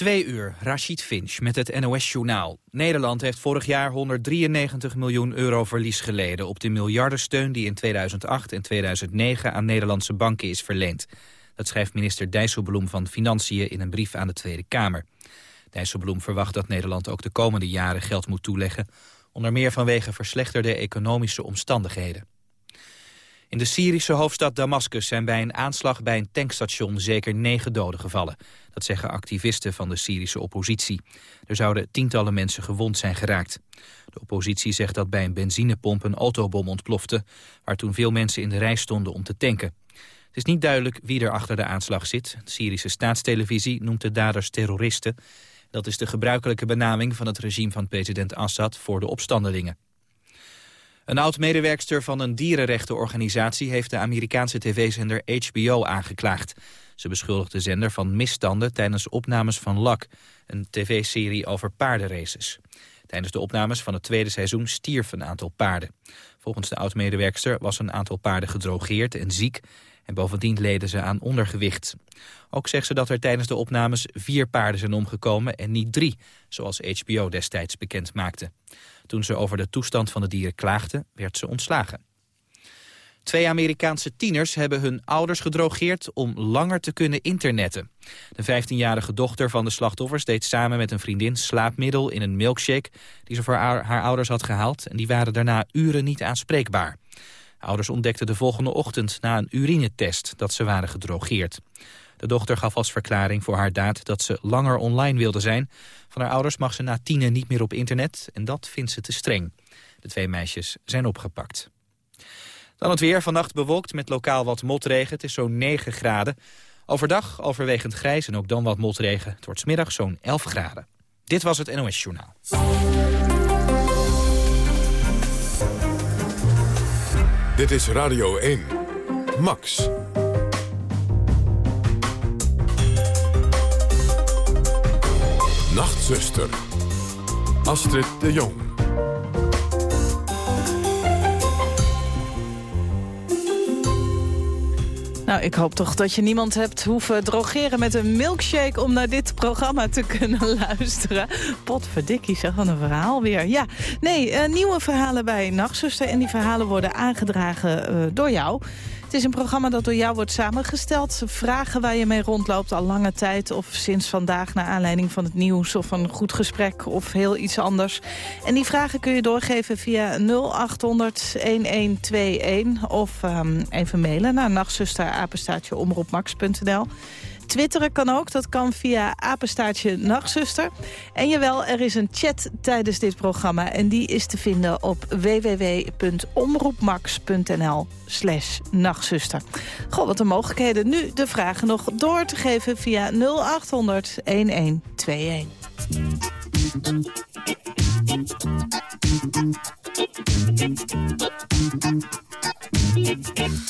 Twee uur, Rashid Finch met het NOS-journaal. Nederland heeft vorig jaar 193 miljoen euro verlies geleden... op de miljardensteun die in 2008 en 2009 aan Nederlandse banken is verleend. Dat schrijft minister Dijsselbloem van Financiën in een brief aan de Tweede Kamer. Dijsselbloem verwacht dat Nederland ook de komende jaren geld moet toeleggen... onder meer vanwege verslechterde economische omstandigheden. In de Syrische hoofdstad Damascus zijn bij een aanslag bij een tankstation zeker negen doden gevallen. Dat zeggen activisten van de Syrische oppositie. Er zouden tientallen mensen gewond zijn geraakt. De oppositie zegt dat bij een benzinepomp een autobom ontplofte... waar toen veel mensen in de rij stonden om te tanken. Het is niet duidelijk wie er achter de aanslag zit. De Syrische staatstelevisie noemt de daders terroristen. Dat is de gebruikelijke benaming van het regime van president Assad voor de opstandelingen. Een oud-medewerkster van een dierenrechtenorganisatie... heeft de Amerikaanse tv-zender HBO aangeklaagd. Ze beschuldigt de zender van misstanden tijdens opnames van Luck... een tv-serie over paardenraces. Tijdens de opnames van het tweede seizoen stierf een aantal paarden. Volgens de oud-medewerkster was een aantal paarden gedrogeerd en ziek... en bovendien leden ze aan ondergewicht. Ook zegt ze dat er tijdens de opnames vier paarden zijn omgekomen en niet drie... zoals HBO destijds bekend maakte. Toen ze over de toestand van de dieren klaagde, werd ze ontslagen. Twee Amerikaanse tieners hebben hun ouders gedrogeerd om langer te kunnen internetten. De 15-jarige dochter van de slachtoffers deed samen met een vriendin slaapmiddel in een milkshake die ze voor haar, ouders had gehaald en die waren daarna uren niet aanspreekbaar. Ouders ontdekten de volgende ochtend na een urinetest dat ze waren gedrogeerd. De dochter gaf als verklaring voor haar daad dat ze langer online wilde zijn. Van haar ouders mag ze na tienen niet meer op internet en dat vindt ze te streng. De twee meisjes zijn opgepakt. Dan het weer, vannacht bewolkt met lokaal wat motregen. Het is zo'n 9 graden. Overdag overwegend grijs en ook dan wat motregen. Het wordt smiddag zo'n 11 graden. Dit was het NOS Journaal. Dit is Radio 1. Max. Nachtzuster. Astrid de Jong. Nou, ik hoop toch dat je niemand hebt hoeven drogeren met een milkshake... om naar dit programma te kunnen luisteren. Potverdikkie, zeg, van een verhaal weer. Ja, nee, uh, nieuwe verhalen bij Nachtzuster. En die verhalen worden aangedragen uh, door jou... Het is een programma dat door jou wordt samengesteld. Vragen waar je mee rondloopt al lange tijd... of sinds vandaag naar aanleiding van het nieuws... of een goed gesprek of heel iets anders. En die vragen kun je doorgeven via 0800-1121... of um, even mailen naar nachtzusterapenstaatjeomroepmax.nl. Twitteren kan ook, dat kan via apenstaartje nachtzuster. En jawel, er is een chat tijdens dit programma... en die is te vinden op www.omroepmax.nl slash nachtzuster. Goh, wat de mogelijkheden. Nu de vragen nog door te geven via 0800 1121.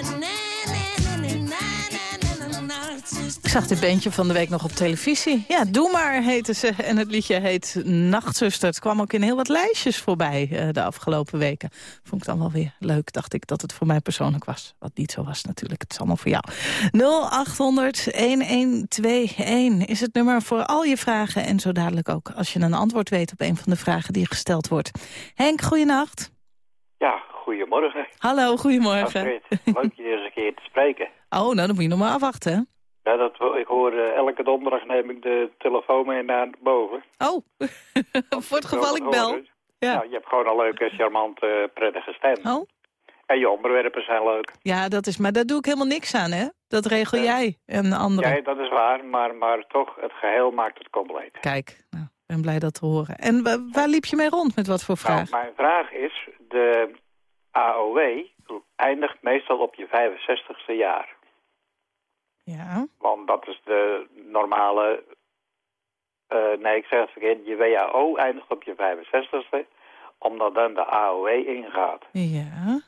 zag dit bandje van de week nog op televisie. Ja, Doe maar heette ze. En het liedje heet Nachtzuster. Het kwam ook in heel wat lijstjes voorbij uh, de afgelopen weken. Vond ik dan wel weer leuk. Dacht ik dat het voor mij persoonlijk was. Wat niet zo was natuurlijk. Het is allemaal voor jou. 0800-1121 is het nummer voor al je vragen. En zo dadelijk ook als je een antwoord weet op een van de vragen die gesteld wordt. Henk, goeienacht. Ja, goedemorgen. Hallo, goedemorgen. Astrid, leuk je eens een keer te spreken. Oh, nou dan moet je nog maar afwachten, hè? Ja, dat, ik hoor uh, elke donderdag neem ik de telefoon mee naar boven. Oh, voor het geval ik bel. Ja. Nou, je hebt gewoon een leuke, charmante, prettige stem. Oh. En je onderwerpen zijn leuk. Ja, dat is, maar daar doe ik helemaal niks aan, hè? Dat regel Ja. jij en anderen. Ja, dat is waar, maar, maar toch, het geheel maakt het compleet. Kijk, nou, ik ben blij dat te horen. En wa- waar liep je mee rond met wat voor vraag? Nou, mijn vraag is, de AOW eindigt meestal op je 65ste jaar. Ja, Want dat is de normale... eh, nee, ik zeg het verkeerd. Je WAO eindigt op je 65ste, omdat dan de AOW ingaat. ja,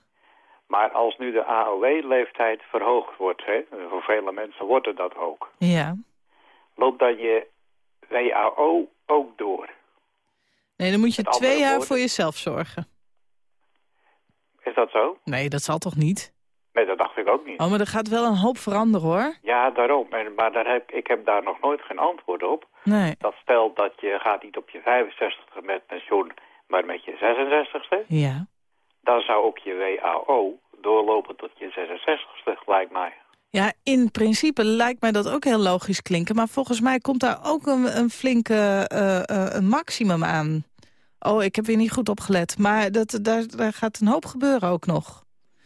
Maar als nu de AOW-leeftijd verhoogd wordt, hè, voor vele mensen wordt het dat ook, ja. loopt dan je WAO ook door. Nee, dan moet je Met twee jaar woorden- voor jezelf zorgen. Is dat zo? Nee, dat zal toch niet? Nee, dat dacht ik ook niet. Oh, maar er gaat wel een hoop veranderen, hoor. Ja, daarom. En, maar daar heb, ik heb daar nog nooit geen antwoord op. Nee, Dat stelt dat je gaat niet op je 65ste met pensioen, maar met je 66ste. ja. Dan zou ook je WAO doorlopen tot je 66ste, lijkt mij. Ja, in principe lijkt mij dat ook heel logisch klinken. Maar volgens mij komt daar ook een, een flinke eh, eh, een maximum aan. Oh, ik heb weer niet goed opgelet. Maar dat, daar, daar gaat een hoop gebeuren ook nog.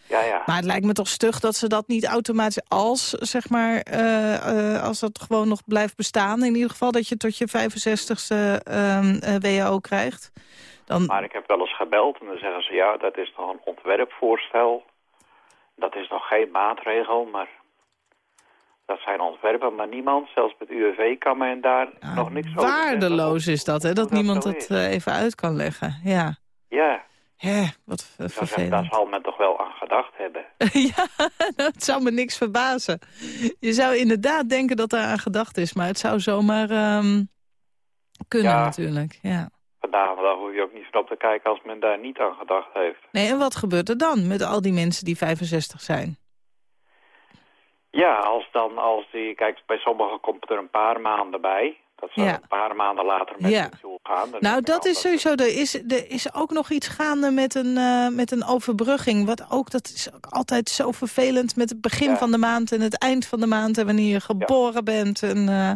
Ja, ja. Maar het lijkt me toch stug dat ze dat niet automatisch als, zeg maar, eh, eh, als dat gewoon nog blijft bestaan. In ieder geval dat je tot je 65ste ehm, eh, WAO krijgt. Dan, Maar ik heb wel eens gebeld en dan zeggen ze... ja, dat is nog een ontwerpvoorstel. Dat is nog geen maatregel, maar... dat zijn ontwerpen, maar niemand, zelfs met UWV, kan men daar ja, nog niks over zeggen. waardeloos is dat, hè? Dat niemand het even uit kan leggen. Ja, Ja, Hè, wat vervelend. daar zal men toch wel aan gedacht hebben. ja, nou, het zou me niks verbazen. Je zou inderdaad denken dat er aan gedacht is, maar het zou zomaar ehm, kunnen Ja. natuurlijk. Ja. Vandaag hoef je ook niet van op te kijken als men daar niet aan gedacht heeft. Nee, en wat gebeurt er dan met al die mensen die 65 zijn? Ja, als dan, als die, kijk, bij sommigen komt er een paar maanden bij. Dat ze Ja. een paar maanden later met Ja. pensioen gaan. Nou, dat is sowieso. Er is, er is ook nog iets gaande met een, eh, met een overbrugging. Wat ook, dat is ook altijd zo vervelend met het begin Ja. van de maand en het eind van de maand. En wanneer je geboren bent. En, eh,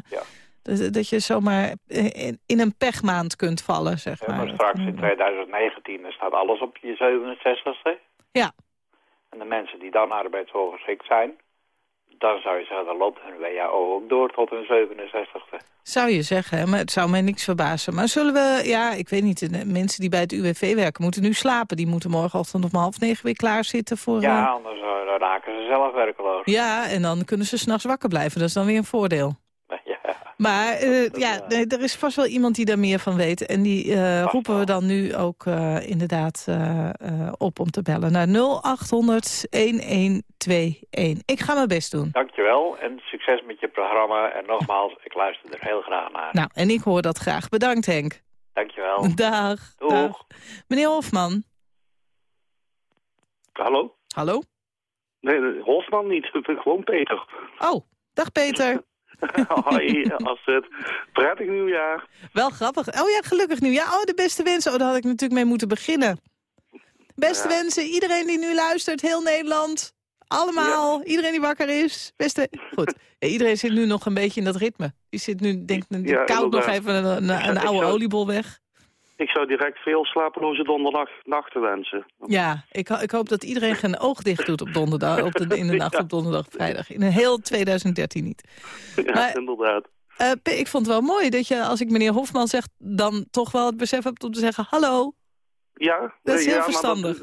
dat, dat je zomaar in, in een pechmaand kunt vallen, zeg Ja, maar. maar straks in 2019 dan staat alles op je 67ste. Ja. En de mensen die dan arbeidsongeschikt zijn, dan zou je zeggen, dan loopt hun WHO ook door tot hun 67ste. Zou je zeggen, maar het zou mij niks verbazen. Maar zullen we, ja, ik weet niet, de mensen die bij het UWV werken moeten nu slapen. Die moeten morgenochtend om half negen weer klaar zitten voor... Ja, eh, anders eh, raken ze zelf werkeloos. ja, en dan kunnen ze s'nachts wakker blijven. Dat is dan weer een voordeel. Ja. Maar eh, ja, nee, er is vast wel iemand die daar meer van weet. En die eh, roepen we wel. dan nu ook eh, inderdaad eh, eh, op om te bellen naar 0800-1121. Ik ga mijn best doen. Dankjewel en succes met je programma. En nogmaals, ik luister er heel graag naar. Nou, en ik hoor dat graag. Bedankt Henk. Dankjewel. Dag. Doeg. dag. Meneer Hofman. Hallo? Hallo? Nee, Hofman niet. Gewoon Peter. Oh, dag Peter. Hoi, Astrid. Prettig nieuwjaar. Wel grappig. Oh ja, gelukkig nieuwjaar. Oh, de beste wensen. Oh, daar had ik natuurlijk mee moeten beginnen. Beste Ja. wensen, iedereen die nu luistert, heel Nederland. Allemaal, iedereen die wakker is. Beste... Goed, Ja, iedereen zit nu nog een beetje in dat ritme. Die zit nu, denkt, koud nog even een, een, een oude oliebol weg. Ik zou direct veel slapeloze donderdag nachten wensen. Ja, ik, ho- ik hoop dat iedereen geen oog dicht doet op donderdag, op de, in de nacht Ja. op donderdag, vrijdag. In een heel 2013 niet. Ja, Maar- inderdaad. Eh, P, ik vond het wel mooi dat je, als ik meneer Hofman zeg... dan toch wel het besef hebt om te zeggen... hallo, Ja? Dat is heel ja, verstandig.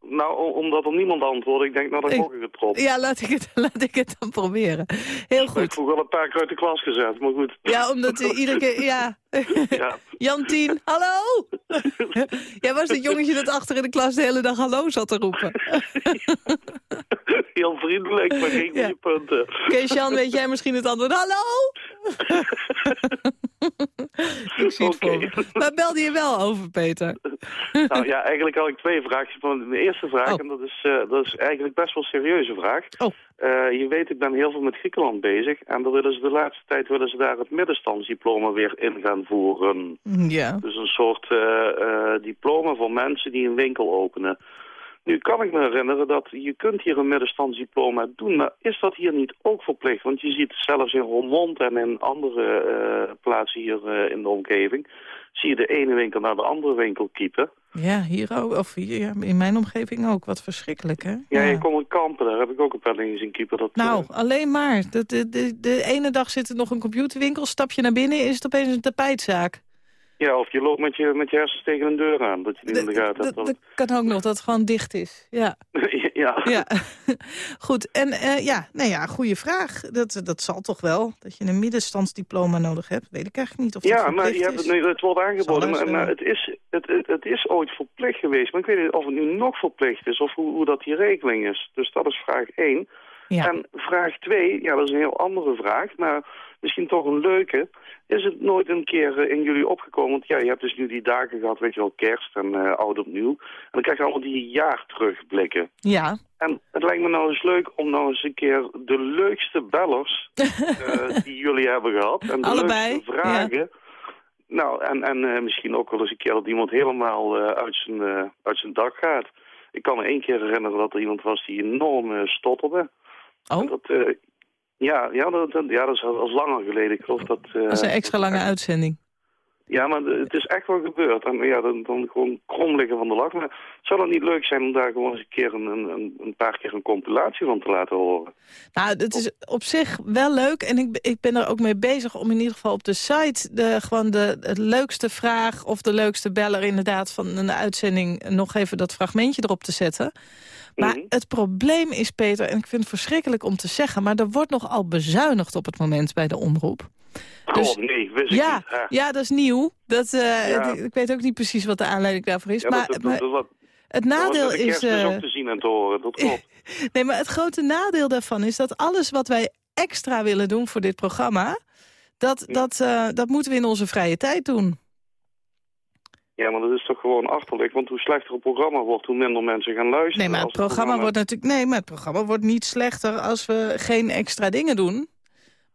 nou, omdat er niemand antwoordt. Ik denk, nou, dan Ik- gok ik het erop. Ja, laat ik het, laat ik het dan proberen. Heel Ik goed. vroeg wel een paar keer uit de klas gezet, maar goed. Ja, omdat iedere keer... Ja. Ja. Jan Tien, hallo! Jij was dat jongetje dat achter in de klas de hele dag hallo zat te roepen. Heel vriendelijk, maar geen Ja. punten. Kees Jan, weet jij misschien het antwoord? Hallo! ik zie het me. Waar belde je wel over, Peter? Nou ja, eigenlijk had ik twee vraagjes. Maar De eerste vraag, Oh. en dat is, eh, dat is eigenlijk best wel een serieuze vraag. Oh. Eh, je weet, ik ben heel veel met Griekenland bezig. En daar willen ze de laatste tijd willen ze daar het middenstandsdiploma weer in gaan voeren. Ja. Dus een soort eh, eh, diploma voor mensen die een winkel openen. Nu kan ik me herinneren dat je kunt hier een middenstandsdiploma doen, maar is dat hier niet ook verplicht? Want je ziet zelfs in Roermond en in andere eh, plaatsen hier eh, in de omgeving, zie je de ene winkel naar de andere winkel kiepen. Ja, hier ook. Of hier, ja, in mijn omgeving ook. Wat verschrikkelijk, hè? Ja, je komt in Kampen, daar heb ik ook een paar dingen zien kiepen. Dat, Nou, eh, alleen maar. De, de, de, de ene dag zit er nog een computerwinkel. Stap je naar binnen, is het opeens een tapijtzaak. Ja, of je loopt met je, met je hersens tegen een deur aan, dat je niet in de gaten hebt. Dat kan ook nog, dat het gewoon dicht is. Ja, ja. ja. Goed, en eh, ja, nou ja, goede vraag. Dat, dat zal toch wel, dat je een middenstandsdiploma nodig hebt. Weet ik eigenlijk niet of dat Ja, maar je hebt nu, het wordt aangeboden, maar, maar het, is, het, het, het is ooit verplicht geweest. Maar ik weet niet of het nu nog verplicht is of hoe, hoe dat die regeling is. Dus dat is vraag 1. Ja. En vraag 2, ja, dat is een heel andere vraag, maar misschien toch een leuke. Is het nooit een keer eh, in jullie opgekomen? Want ja, je hebt dus nu die dagen gehad, weet je wel, kerst en eh oud opnieuw. En dan krijg je allemaal die jaar terugblikken. ja, En het lijkt me nou eens leuk om nou eens een keer de leukste bellers eh, die jullie hebben gehad. En de Allebei, leukste vragen. Nou, en, en misschien ook wel eens een keer dat iemand helemaal uit, zijn, uit zijn dak gaat. Ik kan me één keer herinneren dat er iemand was die enorm stotterde. Oh, Dat, eh, ja, ja, dat, ja, dat is al, al langer geleden. Ik geloof dat... eh, dat is een extra lange uitzending. Ja, maar het is echt wel gebeurd. En ja, dan, dan gewoon krom liggen van de lach. Maar zou het niet leuk zijn om daar gewoon eens een keer een, een, een paar keer een compilatie van te laten horen? Nou, het is op zich wel leuk. En ik, ik ben er ook mee bezig om in ieder geval op de site... De, gewoon de, de leukste vraag of de leukste beller inderdaad van een uitzending... nog even dat fragmentje erop te zetten. Maar Mhm. het probleem is, Peter, en ik vind het verschrikkelijk om te zeggen... maar er wordt nogal bezuinigd op het moment bij de omroep. Dus- nee, wist ik Ja, niet. hè. ja, dat is nieuw. Dat, eh, Ja. het- ik weet ook niet precies wat de aanleiding daarvoor is. Ja, maar dat, maar dat, dat, het nadeel is... ook te zien en te horen, dat klopt. Nee, maar het grote nadeel daarvan is dat alles wat wij extra willen doen voor dit programma... dat, dat, eh, dat moeten we in onze vrije tijd doen. Ja, maar dat is toch gewoon achterlijk. Want hoe slechter het programma wordt, hoe minder mensen gaan luisteren. Nee, maar het Als programma wordt natuurlijk... Nee, maar het programma wordt niet slechter als we geen extra dingen doen.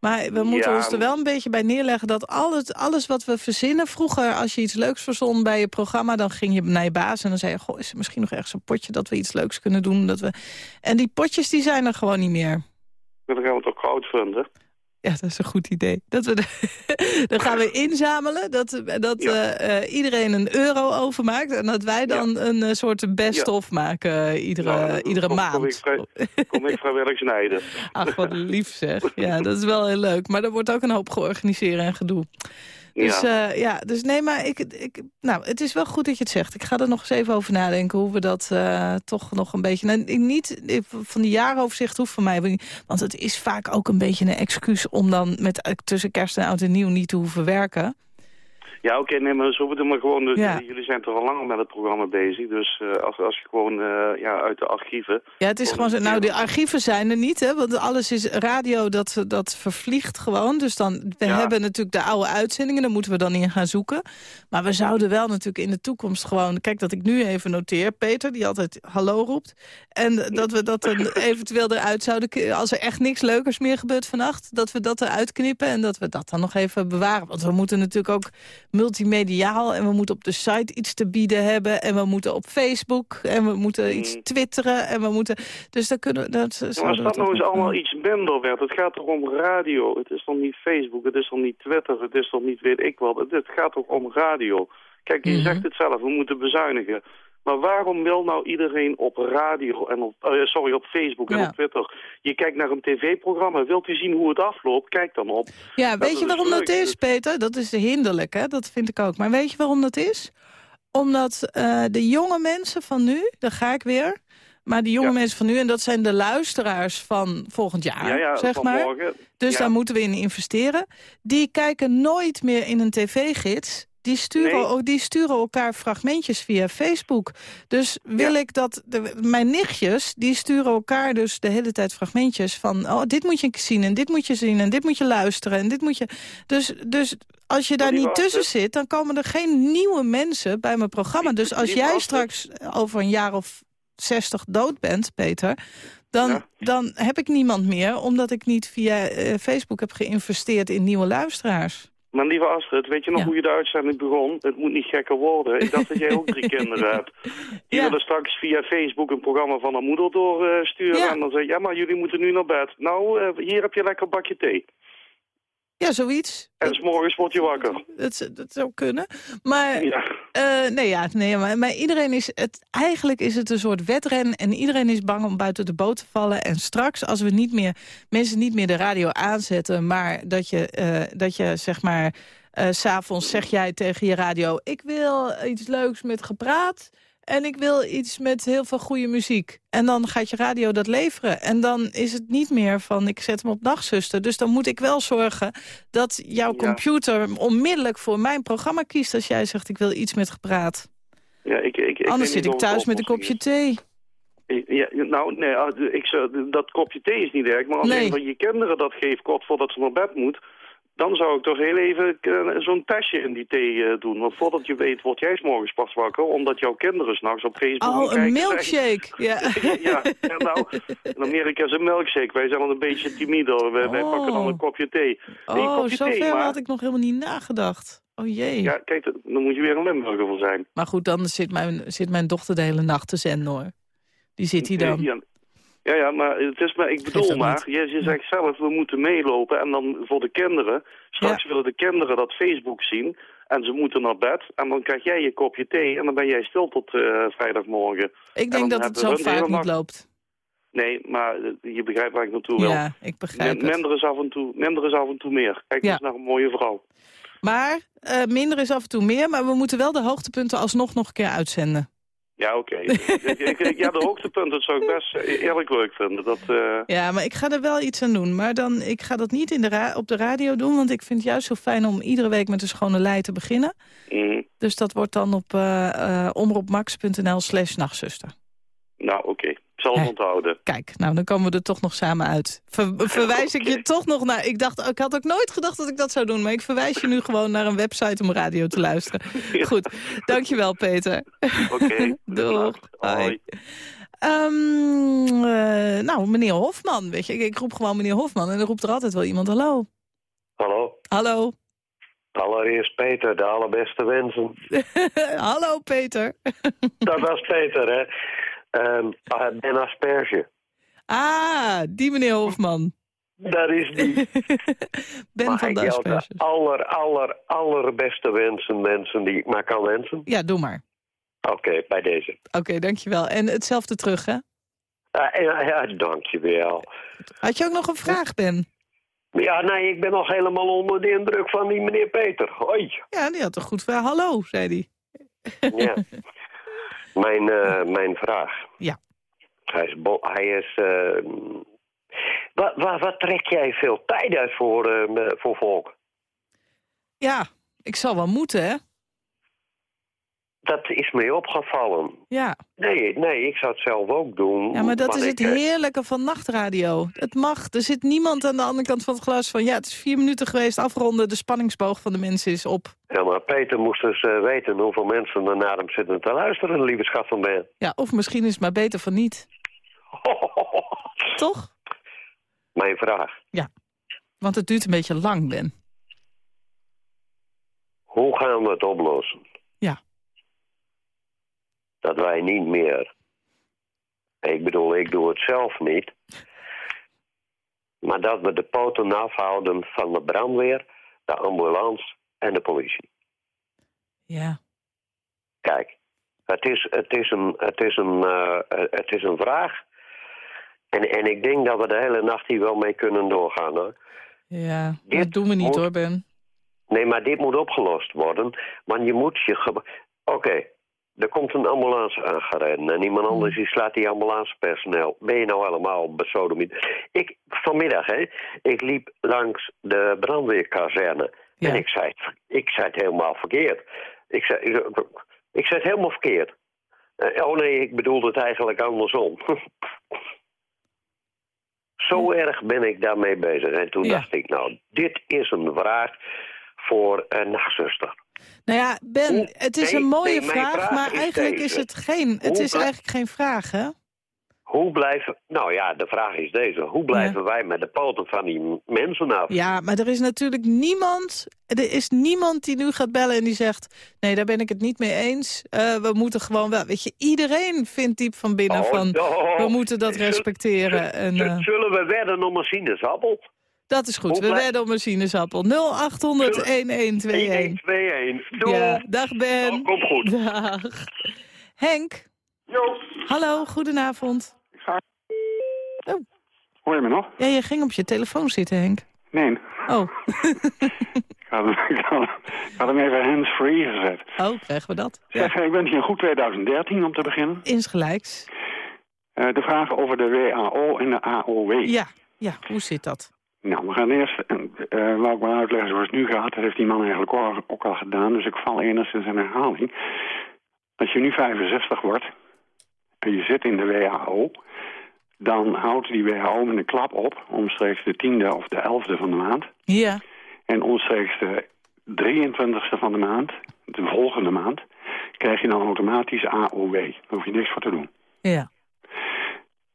Maar we moeten Ja, ons er wel een beetje bij neerleggen dat alles, alles wat we verzinnen... Vroeger, als je iets leuks verzon bij je programma... dan ging je naar je baas en dan zei je... Goh, is er misschien nog ergens een potje dat we iets leuks kunnen doen? Dat we... En die potjes die zijn er gewoon niet meer. Dan gaan we toch goud vinden. Ja, dat is een goed idee. Dat we de- dan gaan we inzamelen, dat, dat Ja. eh, eh, iedereen een euro overmaakt... en dat wij dan een eh, soort best-of maken iedere, Nou, iedere kom- maand. Kom ik, vrij, kom ik vrijwillig snijden. Ach, wat lief zeg. Ja, dat is wel heel leuk. Maar er wordt ook een hoop georganiseerd en gedoe. Dus ja. ja, ja dus nee, maar ik, ik, nou, het is wel goed dat je het zegt. Ik ga er nog eens even over nadenken hoe we dat eh, toch nog een beetje... Nou, ik niet van die jaaroverzicht hoeft van mij. Want het is vaak ook een beetje een excuus om dan met eh, tussen kerst en oud en nieuw niet te hoeven werken. Ja, oké, nee, maar zo moeten we gewoon... de- Ja. Jullie zijn toch al langer met het programma bezig. Dus eh, als, als je gewoon eh, ja, uit de archieven... Ja, het is gewoon zo. Nou, de archieven zijn er niet, hè? Want alles is radio, dat, dat vervliegt gewoon. Dus dan, we Ja. hebben natuurlijk de oude uitzendingen, daar moeten we dan in gaan zoeken. Maar we zouden wel natuurlijk in de toekomst gewoon... Kijk, dat ik nu even noteer, Peter, die altijd hallo roept. En dat we dat dan eventueel eruit zouden... Als er echt niks leukers meer gebeurt vannacht, dat we dat eruit knippen... en dat we dat dan nog even bewaren. Want we moeten natuurlijk ook multimediaal... en we moeten op de site iets te bieden hebben... en we moeten op Facebook en we moeten iets Mm. twitteren... en we moeten... Dus dan kunnen we... Dat, Ja, maar als dat nou eens allemaal iets minder werd. Het gaat toch om radio. Het is toch niet Facebook, het is toch niet Twitter, het is toch niet weet ik wat. Het, het gaat toch om radio. Kijk, je Mhm. zegt het zelf, we moeten bezuinigen. Maar waarom wil nou iedereen op radio en op, eh, sorry, op Facebook en Ja. op Twitter? Je kijkt naar een tv-programma, wilt u zien hoe het afloopt? Kijk dan op. Ja, dat weet je waarom leuk. dat is, Peter? Dat is hinderlijk, hè? Dat vind ik ook. Maar weet je waarom dat is? Omdat eh, de jonge mensen van nu, daar ga ik weer... maar de jonge Ja. mensen van nu, en dat zijn de luisteraars van volgend jaar, ja, ja, zeg maar... morgen. Dus daar moeten we in investeren. Die kijken nooit meer in een tv-gids. Die sturen, Nee. ook- die sturen elkaar fragmentjes via Facebook. Dus wil Ja. ik dat... De, mijn nichtjes, die sturen elkaar dus de hele tijd fragmentjes van... oh, dit moet je zien en dit moet je zien en dit moet je luisteren en dit moet je... Dus, dus als je daar niet tussen zit, dan komen er geen nieuwe mensen bij mijn programma. Dus als jij straks over een jaar of 60 dood bent, Peter... Dan, Ja. dan heb ik niemand meer, omdat ik niet via eh, Facebook heb geïnvesteerd in nieuwe luisteraars. Maar lieve Astrid, weet je nog Ja. hoe je de uitzending begon? Het moet niet gekker worden. Ik dacht dat jij ook drie kinderen hebt. Die Ja. willen straks via Facebook een programma van haar moeder doorsturen. Ja. En dan zeg je, ja, maar jullie moeten nu naar bed. Nou, eh, hier heb je lekker een bakje thee. Ja, zoiets. En s morgens word je wakker. Dat, dat zou kunnen. Maar, Ja. eh, nee, ja, nee, maar, maar iedereen is... Het, eigenlijk is het een soort wedren en iedereen is bang om buiten de boot te vallen. En straks, als we niet meer, mensen niet meer de radio aanzetten... maar dat je, eh, dat je zeg maar... eh, s S'avonds zeg jij tegen je radio... ik wil iets leuks met gepraat... En ik wil iets met heel veel goede muziek. En dan gaat je radio dat leveren. En dan is het niet meer van ik zet hem op nachtzuster. Dus dan moet ik wel zorgen dat jouw Ja. computer onmiddellijk voor mijn programma kiest... als jij zegt ik wil iets met gepraat. ja ik, ik, ik Anders zit ik thuis met een kopje thee. Ja, nou, nee, ah, ik, dat kopje thee is niet erg. Maar als Nee. een van je kinderen dat geeft kort voordat ze naar bed moet... dan zou ik toch heel even eh, zo'n testje in die thee eh, doen. Want voordat je weet, word jij 's morgens pas wakker... omdat jouw kinderen s'nachts op Facebook Oh, een milkshake. Ja. ja, nou, in Amerika is een milkshake. Wij zijn al een beetje timider. Wij, wij Oh. pakken dan een kopje thee. Nee, Oh, kopje zo thee, maar... had ik nog helemaal niet nagedacht. Oh jee. Ja, kijk, dan moet je weer een Limburger voor zijn. Maar goed, dan zit mijn, zit mijn dochter de hele nacht te zenden hoor. Die zit hier dan. Ja, ja, ja, maar het is maar, ik bedoel maar, je, je zegt zelf, we moeten meelopen. En dan voor de kinderen, straks willen de kinderen dat Facebook zien. En ze moeten naar bed. En dan krijg jij je kopje thee en dan ben jij stil tot eh, vrijdagmorgen. Ik denk dat het zo vaak niet loopt. Nee, maar eh, je begrijpt waar ik naartoe wil. Ja, ik begrijp het. minder, is af en toe, minder is af en toe meer. Kijk Ja. eens naar een mooie vrouw. Maar eh, minder is af en toe meer, maar we moeten wel de hoogtepunten alsnog nog een keer uitzenden. Ja, oké. Ik- ja, de hoogtepunten dat zou ik best eerlijk leuk vinden. Dat, eh, Ja, maar ik ga er wel iets aan doen. Maar dan, ik ga dat niet in de op de radio doen, want ik vind het juist zo fijn om iedere week met een schone lei te beginnen. mm, Dus dat wordt dan op eh, eh, omroepmax.nl slash nachtzuster. nou, oké. Zal onthouden. Kijk, nou dan komen we er toch nog samen uit. Ver- verwijs ik je toch nog naar... Ik, dacht, ik had ook nooit gedacht dat ik dat zou doen... maar ik verwijs je nu gewoon naar een website om radio te luisteren. Goed, dankjewel Peter. Oké. Doeg. Hoi. Ehm, eh, nou, meneer Hofman, weet je. Ik, ik roep gewoon meneer Hofman en dan roept er altijd wel iemand hallo. Hallo, Hallo. allereerst Peter, de allerbeste wensen. hallo Peter. Dat was Peter, hè. Ehm, ah, ben asperge. ah, die meneer Hofman. Daar is die. ben van de asperges. aller, aller, allerbeste wensen, mensen die ik maar kan wensen? Ja, doe maar. Oké, bij deze. Oké, dankjewel. En hetzelfde terug, hè? Ah, ja, ja, dankjewel. Had je ook nog een vraag, Ben? Ja, nee, ik ben nog helemaal onder de indruk van die meneer Peter. Hoi. Ja, die had een goed vraag. Hallo, zei hij. Ja. mijn, eh, mijn vraag. Ja. Hij is... Hij is eh, wat, wat, wat trek jij veel tijd uit voor, eh, voor volk? Ja, ik zal wel moeten, hè? Dat is mij opgevallen. Ja, Nee, nee, ik zou het zelf ook doen. ja maar dat is het eh, heerlijke van nachtradio. Het mag. Er zit niemand aan de andere kant van het glas van... ja, het is vier minuten geweest, afronden. De spanningsboog van de mensen is op. Ja, maar Peter moest dus eh, weten hoeveel mensen er naar hem zitten te luisteren, lieve schat van Ben. Ja, of misschien is het maar beter van niet. Toch? Mijn vraag. Want het duurt een beetje lang, Ben. Hoe gaan we het oplossen? Ja. Dat wij niet meer... Ik bedoel, ik doe het zelf niet. Maar dat we de poten afhouden van de brandweer, de ambulance en de politie. Ja. Kijk, het is, het is, een, het is, een, eh, het is een vraag. En, en ik denk dat we de hele nacht hier wel mee kunnen doorgaan. Hoor. Ja, Dit dat doen we niet moet- hoor, Ben. Nee, maar dit moet opgelost worden. Want je moet je... Oké, er komt een ambulance aangereden... en iemand anders die slaat die ambulancepersoneel. Ben je nou helemaal besodemiet? Ik, vanmiddag, hè, ik liep langs de brandweerkazerne... Ja. en ik zei, het, ik zei het helemaal verkeerd. Ik zei, ik, ik zei het helemaal verkeerd. Eh, oh nee, ik bedoelde het eigenlijk andersom. Zo erg ben ik daarmee bezig. En toen Ja. dacht ik, nou, dit is een vraag voor een nachtzuster. Nou ja, Ben, Hoe- het is nee, een mooie nee, vraag, vraag maar is eigenlijk is het geen... Het Hoe is eigenlijk geen vraag, hè? Hoe blijven... Nou ja, de vraag is deze. Hoe blijven wij met de poten van die mensen af? Ja, maar er is natuurlijk niemand... Er is niemand die nu gaat bellen en die zegt... nee, daar ben ik het niet mee eens. Eh, we moeten gewoon wel... Weet je, iedereen vindt diep van binnen Oh, van... we moeten dat zullen- respecteren. En, Z- eh, Zullen we wedden om een sinaasappel? Dat is goed. We wedden op een sinaasappel. 0800 1121. 1, 2, 1. Doei. Ja, dag Ben. Oh, komt goed. Dag. Henk. Hallo, goedenavond. Hoor je me nog? Ja, je ging op je telefoon zitten, Henk. Nee. Oh, Ik had, hem- ik had, hem- ik had hem even hands-free gezet. oh krijgen we dat? Zeg, ik ben hier goed 2013 om te beginnen. Insgelijks. Eh, de vraag over de WAO en de AOW. Ja, ja, hoe zit dat? Nou, we gaan eerst, eh, wou ik wel uitleggen zoals het nu gaat. Dat heeft die man eigenlijk ook, al- ook al gedaan, dus ik val enigszins in herhaling. Als je nu 65 wordt en je zit in de WHO... dan houdt die WHO met een klap op, omstreeks de tiende of de elfde van de maand... Ja, En omstreeks de 23e van de maand, de volgende maand, krijg je dan automatisch AOW. Daar hoef je niks voor te doen. ja.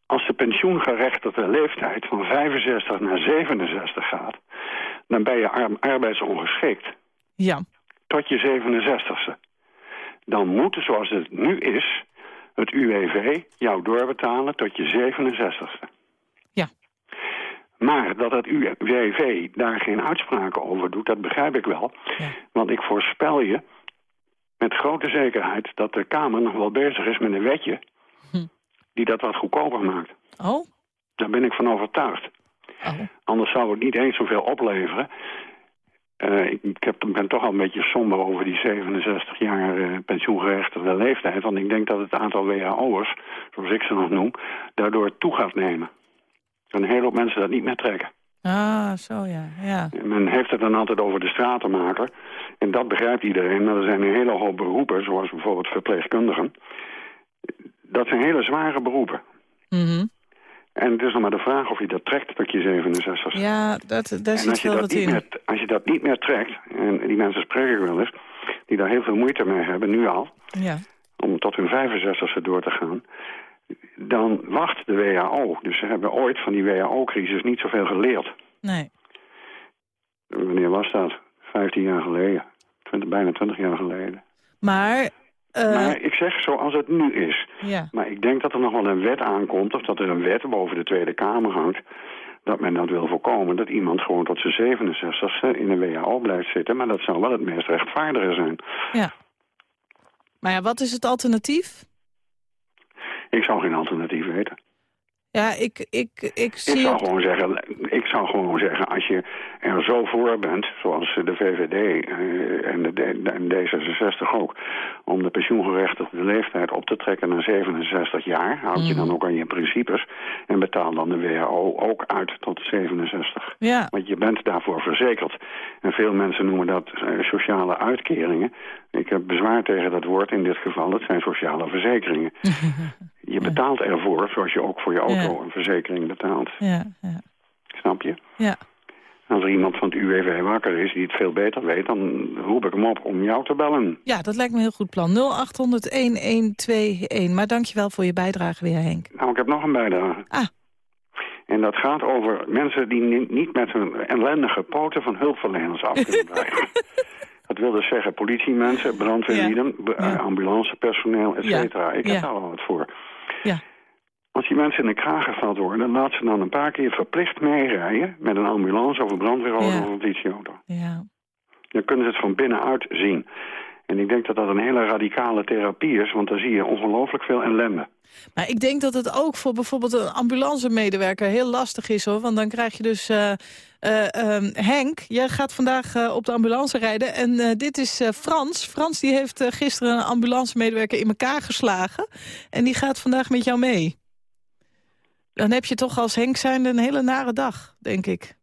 Als de pensioengerechtigde leeftijd van 65 naar 67 gaat, dan ben je ar- arbeidsongeschikt Ja, tot je 67ste. Dan moet, zoals het nu is, het UWV jou doorbetalen tot je 67ste. Ja. Maar dat het UWV daar geen uitspraken over doet, dat begrijp ik wel. Ja. Want ik voorspel je met grote zekerheid dat de Kamer nog wel bezig is met een wetje... Die dat wat goedkoper maakt. Oh, Daar ben ik van overtuigd. oh. Anders zou het niet eens zoveel opleveren. Eh, ik ik heb, ben toch al een beetje somber over die 67 jaar eh, pensioengerechtigde leeftijd. Want ik denk dat het aantal WHO'ers, zoals ik ze nog noem, daardoor toe gaat nemen. Een hele hoop mensen dat niet meer trekken. Ah, zo ja, ja. Men heeft het dan altijd over de stratenmaker. En dat begrijpt iedereen. Maar er zijn een hele hoop beroepen, zoals bijvoorbeeld verpleegkundigen. Dat zijn hele zware beroepen. Mhm. En het is nog maar de vraag of je dat trekt tot je 67 Ja, dat, daar zit als je, wel dat wat niet in. meer, als je dat niet meer trekt, en die mensen spreek ik wel eens... die daar heel veel moeite mee hebben, nu al... Ja, om tot hun 65ste door te gaan... dan wacht de WHO. Dus ze hebben ooit van die WHO-crisis niet zoveel geleerd. nee. Wanneer was dat? 15 jaar geleden. 20, bijna 20 jaar geleden. Maar, eh, maar ik zeg zoals het nu is. ja. Maar ik denk dat er nog wel een wet aankomt... of dat er een wet boven de Tweede Kamer hangt... dat men dat wil voorkomen... dat iemand gewoon tot zijn 67ste in een WHO blijft zitten. Maar dat zou wel het meest rechtvaardige zijn. Ja. Maar ja, wat is het alternatief? Ik zou geen alternatief weten. Ja, ik, ik, ik zie Ik zou, het- gewoon zeggen, ik zou gewoon zeggen, als je er zo voor bent, zoals de VVD eh, en, de, D- en D66 ook, om de pensioengerechtigde leeftijd op te trekken naar 67 jaar, houd je Mhm. dan ook aan je principes en betaal dan de WHO ook uit tot 67. Ja, Want je bent daarvoor verzekerd. En veel mensen noemen dat eh, sociale uitkeringen. Ik heb bezwaar tegen dat woord in dit geval. Het zijn sociale verzekeringen. Je betaalt ervoor, zoals je ook voor je auto Ja. een verzekering betaalt. ja, ja. Snap je? ja. Als er iemand van het UWV wakker is die het veel beter weet... dan roep ik hem op om jou te bellen. Ja, dat lijkt me een heel goed plan. 0800-1121. Maar dankjewel voor je bijdrage weer, Henk. Nou, ik heb nog een bijdrage. Ah. En dat gaat over mensen die ni- niet met hun ellendige poten van hulpverleners af kunnen blijven. dat wil dus zeggen politiemensen, brandweerlieden, Ja. ambulancepersoneel, et Ja. cetera. Ik heb daar al wat voor. Ja. Als die mensen in de kraag gevat worden, dan laat ze dan een paar keer verplicht meerijden... met een ambulance of een brandweerauto Ja. of een politieauto. Ja. Dan kunnen ze het van binnenuit zien. En ik denk dat dat een hele radicale therapie is, want dan zie je ongelooflijk veel ellende. Maar ik denk dat het ook voor bijvoorbeeld een ambulancemedewerker heel lastig is, hoor. Want dan krijg je dus... eh, eh, ehm, Henk, jij gaat vandaag eh, op de ambulance rijden. En dit is Frans. Frans die heeft gisteren een ambulancemedewerker in elkaar geslagen. En die gaat vandaag met jou mee. Dan heb je toch als Henk zijnde een hele nare dag, denk ik.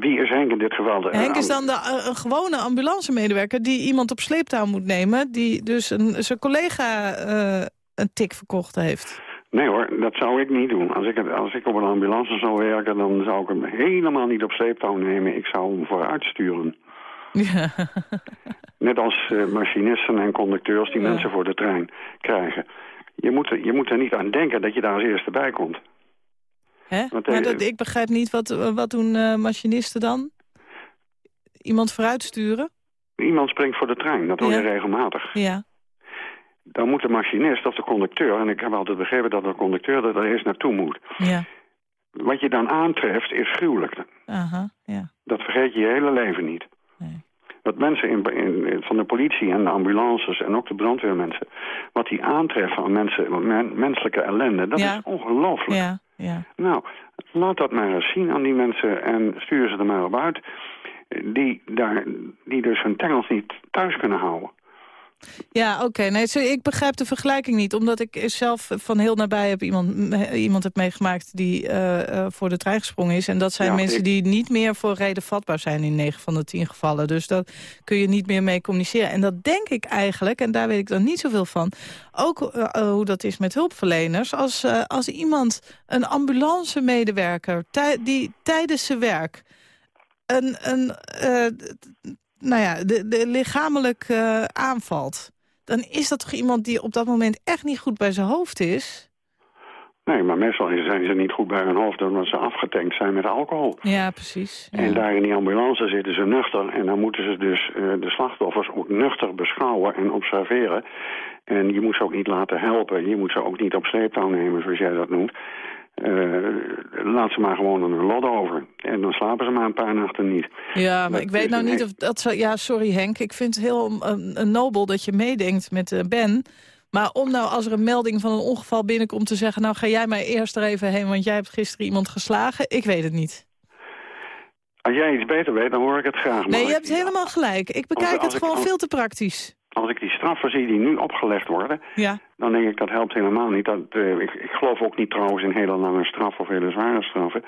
Wie is Henk in dit geval? De, Henk is dan de, eh, een gewone ambulancemedewerker die iemand op sleeptouw moet nemen... die dus een, zijn collega eh, een tik verkocht heeft. Nee hoor, dat zou ik niet doen. Als ik, als ik op een ambulance zou werken, dan zou ik hem helemaal niet op sleeptouw nemen. Ik zou hem vooruit sturen. Ja. Net als eh, machinisten en conducteurs die Ja. mensen voor de trein krijgen. Je moet, er- je moet er niet aan denken dat je daar als eerste bij komt. Hè? Want, maar eh, dat, ik begrijp niet, wat, wat doen eh, machinisten dan? Iemand vooruit sturen? Iemand springt voor de trein, dat hoor Ja. je regelmatig. Ja. Dan moet de machinist of de conducteur, en ik heb altijd begrepen dat de conducteur er eerst naartoe moet. Ja. Wat je dan aantreft is gruwelijk. Aha. Ja. Dat vergeet je je hele leven niet. Nee. Wat mensen in, in- van de politie en de ambulances en ook de brandweermensen... wat die aantreffen aan mensen, men- menselijke ellende, dat Ja. is ongelooflijk. Ja. Ja. Nou, laat dat maar eens zien aan die mensen en stuur ze er maar op uit... die, daar, die dus hun tengels niet thuis kunnen houden. Ja, oké. Nee, ik begrijp de vergelijking niet. Omdat ik zelf van heel nabij heb iemand, iemand heb meegemaakt die eh, eh, voor de trein gesprongen is. En dat zijn Ja, mensen ik- die niet meer voor reden vatbaar zijn in 9 van de 10 gevallen. Dus daar kun je niet meer mee communiceren. En dat denk ik eigenlijk, en daar weet ik dan niet zoveel van... ook eh, hoe dat is met hulpverleners. Als, als iemand, een ambulancemedewerker, tij- die tijdens zijn werk... een, een nou ja, de, de lichamelijk eh, aanvalt... dan is dat toch iemand die op dat moment echt niet goed bij zijn hoofd is? Nee, maar meestal zijn ze niet goed bij hun hoofd... omdat ze afgetankt zijn met alcohol. Ja, precies. Ja. En daar in die ambulance zitten ze nuchter. En dan moeten ze dus eh, de slachtoffers ook nuchter beschouwen en observeren. En je moet ze ook niet laten helpen. Je moet ze ook niet op sleeptouw nemen, zoals jij dat noemt. Eh, laat ze maar gewoon hun lot over. En dan slapen ze maar een paar nachten niet. Ja, maar Dat ik weet nou een niet of dat zo... Ja, sorry Henk, ik vind het heel um, nobel dat je meedenkt met eh, Ben. Maar om nou als er een melding van een ongeval binnenkomt te zeggen... nou ga jij maar eerst er even heen, want jij hebt gisteren iemand geslagen. Ik weet het niet. Als jij iets beter weet, dan hoor ik het graag. Nee, Maar je hebt helemaal gelijk. Ik bekijk als het ik- gewoon als- veel te praktisch. Als ik die straffen zie die nu opgelegd worden... Ja, dan denk ik dat helpt helemaal niet. Dat, eh, ik, ik geloof ook niet trouwens in hele lange straffen of hele zware straffen.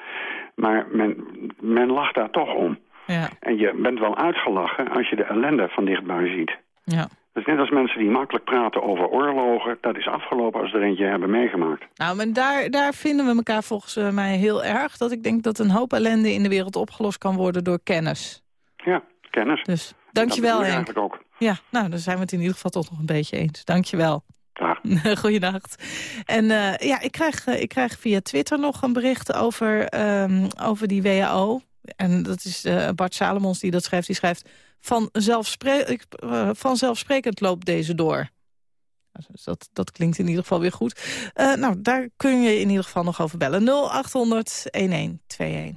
Maar men, men lacht daar toch om. ja, En je bent wel uitgelachen als je de ellende van dichtbij ziet. ja. Is net als mensen die makkelijk praten over oorlogen. Dat is afgelopen als ze er eentje hebben meegemaakt. Nou, maar daar, daar vinden we elkaar volgens eh, mij heel erg. Dat ik denk dat een hoop ellende in de wereld opgelost kan worden door kennis. Ja, kennis. Dus dankjewel Henk. eigenlijk ook. Ja, nou, dan zijn we het in ieder geval toch nog een beetje eens. Dankjewel. Dag. Goeienacht. En eh, ja, ik krijg, eh, ik krijg via Twitter nog een bericht over, ehm, over die WHO. En dat is eh, Bart Salomons die dat schrijft. Die schrijft, van, zelfspre- ik- eh, vanzelfsprekend loopt deze door. Dus dat, dat klinkt in ieder geval weer goed. Nou, daar kun je in ieder geval nog over bellen. 0800 1121.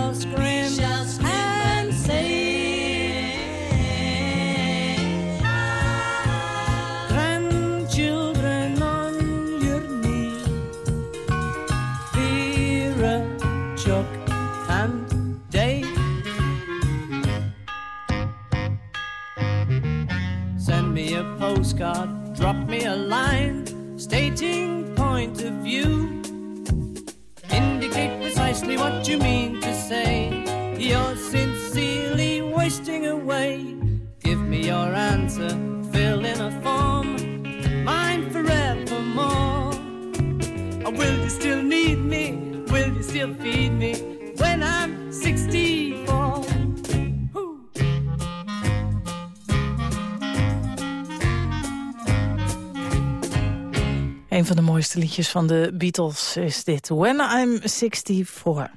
a line, stating point of view. Indicate precisely what you mean to say. You're sincerely wasting away. Give me your answer, fill in a form, mine forevermore. Or will you still need me? Will you still feed me when I'm Een van de mooiste liedjes van de Beatles is dit. When I'm 64. 0800-1121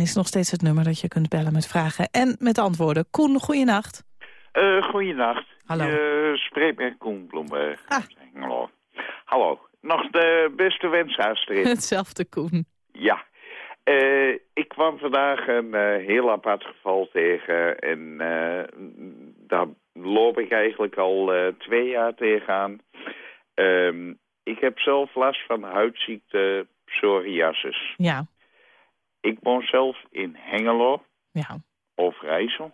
is nog steeds het nummer dat je kunt bellen met vragen en met antwoorden. Koen, goeienacht. Uh, goeienacht. Hallo. Je spreekt met Koen Bloemberg. Ah. Hallo. Hallo. Nog de beste wens, Astrid. Hetzelfde, Koen. ja. Eh, ik kwam vandaag een eh, heel apart geval tegen. En eh, daar loop ik eigenlijk al eh, twee jaar tegenaan. Ehm, ik heb zelf last van huidziekte psoriasis. Ja, Ik woon zelf in Hengelo ja. of Rijssel.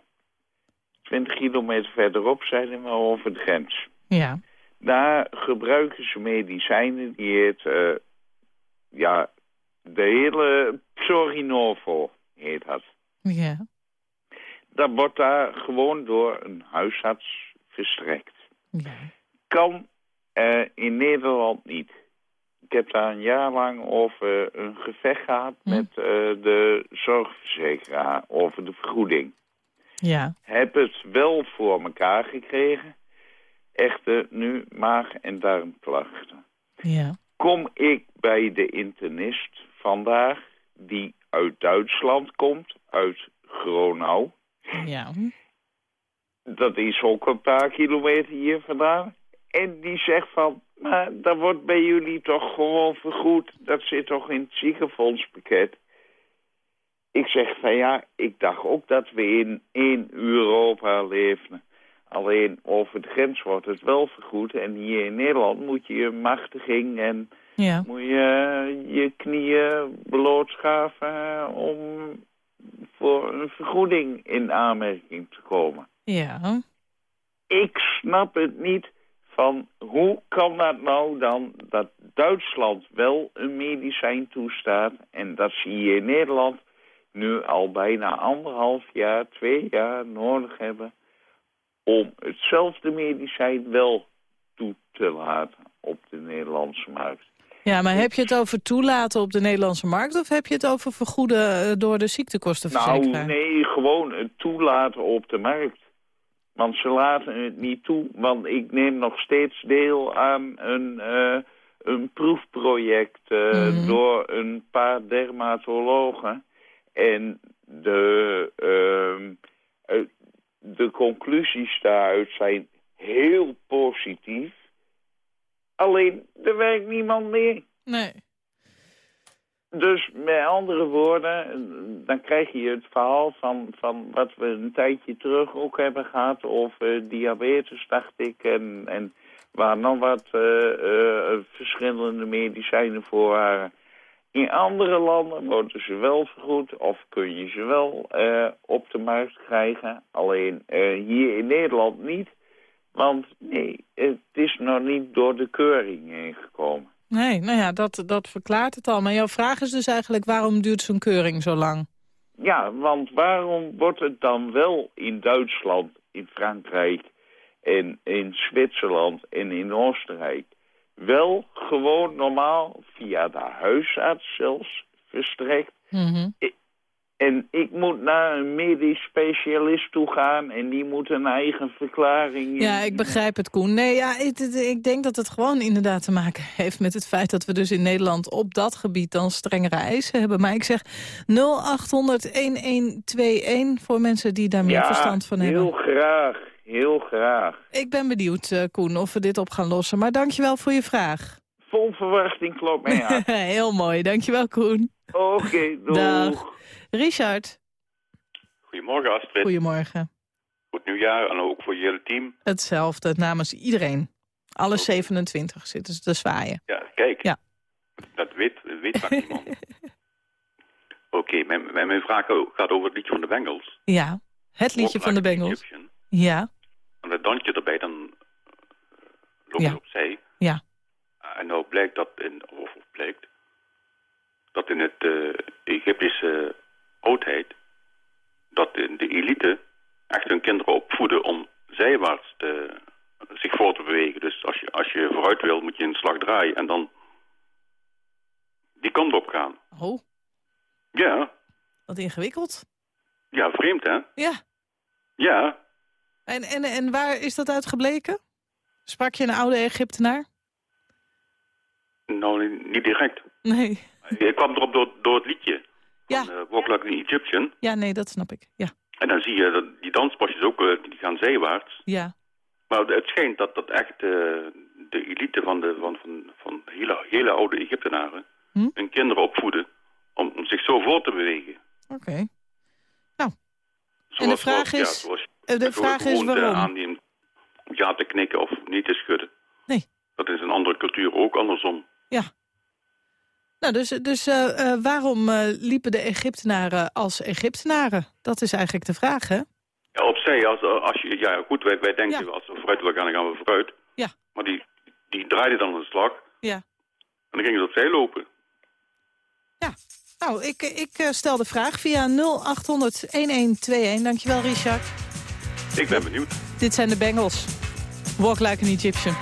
20 kilometer verderop zijn we over de grens. Ja, Daar gebruiken ze medicijnen die heet, eh, ja, de hele Psorinovo heet dat. ja. Dat wordt daar gewoon door een huisarts verstrekt. ja. Kan eh, in Nederland niet. Ik heb daar een jaar lang over een gevecht gehad Hm. met eh, de zorgverzekeraar over de vergoeding. Ja, Heb het wel voor elkaar gekregen. Echter nu maag- en darmklachten. ja. Kom ik bij de internist vandaag, die uit Duitsland komt, uit Gronau. Ja. Dat is ook een paar kilometer hier vandaan. En die zegt van, maar dat wordt bij jullie toch gewoon vergoed. Dat zit toch in het ziekenfondspakket. Ik zeg van ja, ik dacht ook dat we in één Europa leven. Alleen over de grens wordt het wel vergoed. En hier in Nederland moet je je machtiging en Ja, moet je je knieën blootschaven om voor een vergoeding in aanmerking te komen. ja. Ik snap het niet van hoe kan dat nou dan dat Duitsland wel een medicijn toestaat en dat ze hier in Nederland nu al bijna anderhalf jaar, twee jaar nodig hebben om hetzelfde medicijn wel toe te laten op de Nederlandse markt. Ja, maar heb je het over toelaten op de Nederlandse markt... of heb je het over vergoeden eh, door de ziektekostenverzekeraar? Nou, nee, gewoon het toelaten op de markt. Want ze laten het niet toe, want ik neem nog steeds deel aan een, eh, een proefproject eh, Mhm. door een paar dermatologen. En de, ehm, eh, de conclusies daaruit zijn heel positief. Alleen, er werkt niemand meer. Nee. Dus met andere woorden, dan krijg je het verhaal van, van wat we een tijdje terug ook hebben gehad over diabetes, dacht ik. En, en waar nog wat eh, eh, verschillende medicijnen voor waren. In andere landen worden ze wel vergoed of kun je ze wel eh, op de markt krijgen. Alleen hier in Nederland niet. Want nee, het is nog niet door de keuring heen gekomen. Nee, nou ja, dat, dat verklaart het al. Maar jouw vraag is dus eigenlijk... waarom duurt zo'n keuring zo lang? Ja, want waarom wordt het dan wel in Duitsland, in Frankrijk en in Zwitserland en in Oostenrijk wel gewoon normaal via de huisarts zelfs verstrekt? Mhm. En ik moet naar een medisch specialist toe gaan en die moet een eigen verklaring... Ja, ik begrijp het, Koen. Nee, ja, ik, ik denk dat het gewoon inderdaad te maken heeft met het feit... dat we dus in Nederland op dat gebied dan strengere eisen hebben. Maar ik zeg 0800-1121 voor mensen die daar meer ja, verstand van heel hebben. graag, heel graag. Ik ben benieuwd, eh, Koen, of we dit op gaan lossen. Maar dankjewel voor je vraag. Vol verwachting klopt mij aan. Heel mooi, dankjewel, Koen. Oké, doeg. Dag. Richard, Goedemorgen Astrid. goedemorgen. Goed nieuwjaar en ook voor je hele team. Hetzelfde, namens iedereen. Alle 27 zitten ze te zwaaien. Ja, kijk. Ja. Dat weet, weet vaak niemand. Oké, mijn, mijn, mijn vraag gaat over het liedje van de Bengals. Ja, het liedje van de Bengals. Egyptian. Ja, En dat dansje erbij, dan eh, loop Ja. je opzij. ja. En nou blijkt dat, in, of of blijkt, dat in het eh, Egyptische oudheid, dat de, de elite echt hun kinderen opvoeden om zijwaarts te, zich voor te bewegen. Dus als je, als je vooruit wil, moet je een slag draaien en dan die kant op gaan. Oh, Ja, wat ingewikkeld. ja, vreemd hè? Ja, Ja, en, en, en waar is dat uit gebleken? Sprak je een oude Egyptenaar? nou niet direct. Nee. Ik kwam erop door, door het liedje Ja. van uh, Walk Like an Egyptian. Ja, nee, dat snap ik. Ja, En dan zie je dat die danspasjes ook, eh, die gaan zijwaarts. ja. Maar het schijnt dat dat echt eh, de elite van de van, van, van hele, hele oude Egyptenaren Hm? hun kinderen opvoeden om, om zich zo voor te bewegen. Oké. Zoals, vraag zoals- is- Ja, zoals eh, de vraag is waarom? aanneemt ja te knikken of niet te schudden. Nee. Dat is in andere culturen ook andersom. Ja. Nou, dus, dus eh, eh, waarom eh, liepen de Egyptenaren als Egyptenaren? Dat is eigenlijk de vraag, hè? Ja, opzij, als, als je, ja goed, wij, wij denken Ja. als we vooruit willen gaan, dan gaan we vooruit. Ja. Maar die, die draaiden dan een slag Ja. en dan gingen ze opzij lopen. Nou, ik, ik stel de vraag via 0800-1121. Dankjewel, Richard. Ik ben benieuwd. Dit zijn de Bengals. Walk like an Egyptian.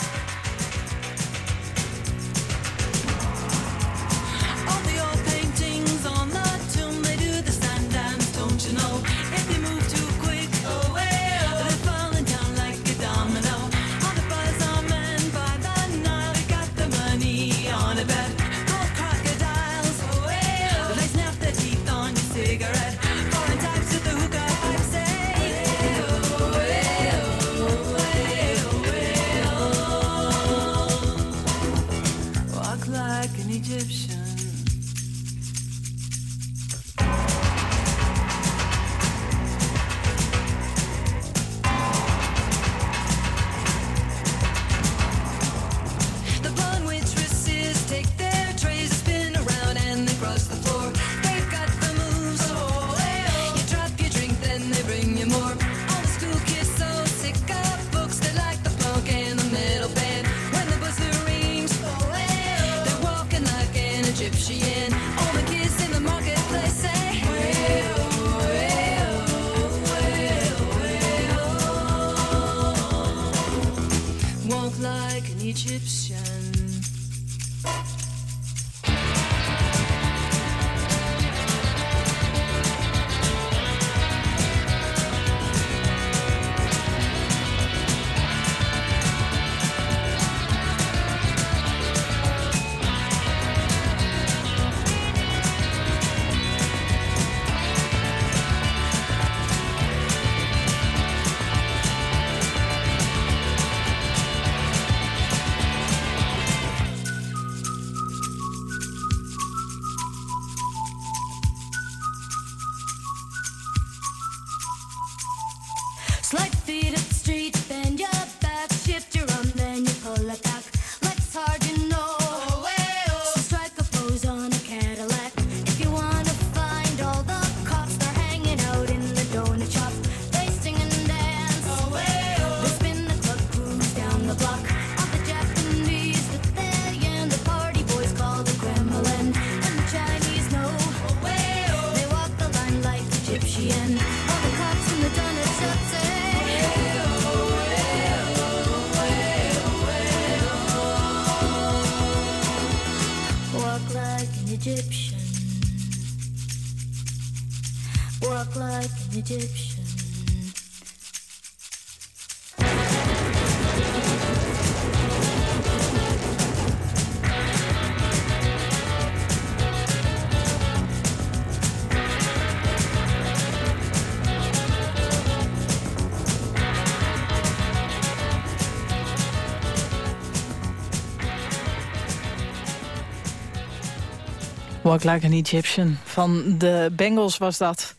Walk Like an Egyptian. Van de Bengals was dat.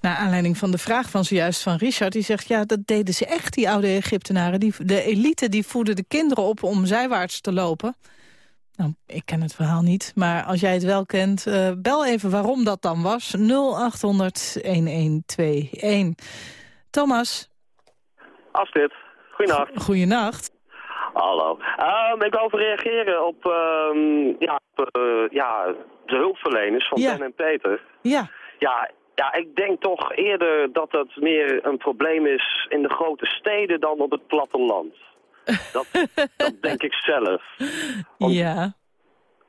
Naar aanleiding van de vraag van zojuist van Richard. Die zegt, ja, dat deden ze echt, die oude Egyptenaren. Die, de elite die voerde de kinderen op om zijwaarts te lopen. Nou, ik ken het verhaal niet, maar als jij het wel kent... eh, bel even waarom dat dan was. 0800-1121. Thomas, Astrid, goeienacht. goeienacht. Hallo. Ehm, ik wil even reageren op, ehm, ja, op, eh, ja, de hulpverleners van Ja. Ben en Peter. Ja, Ja, ja, ik denk toch eerder dat het meer een probleem is in de grote steden dan op het platteland. Dat, dat denk ik zelf. ja.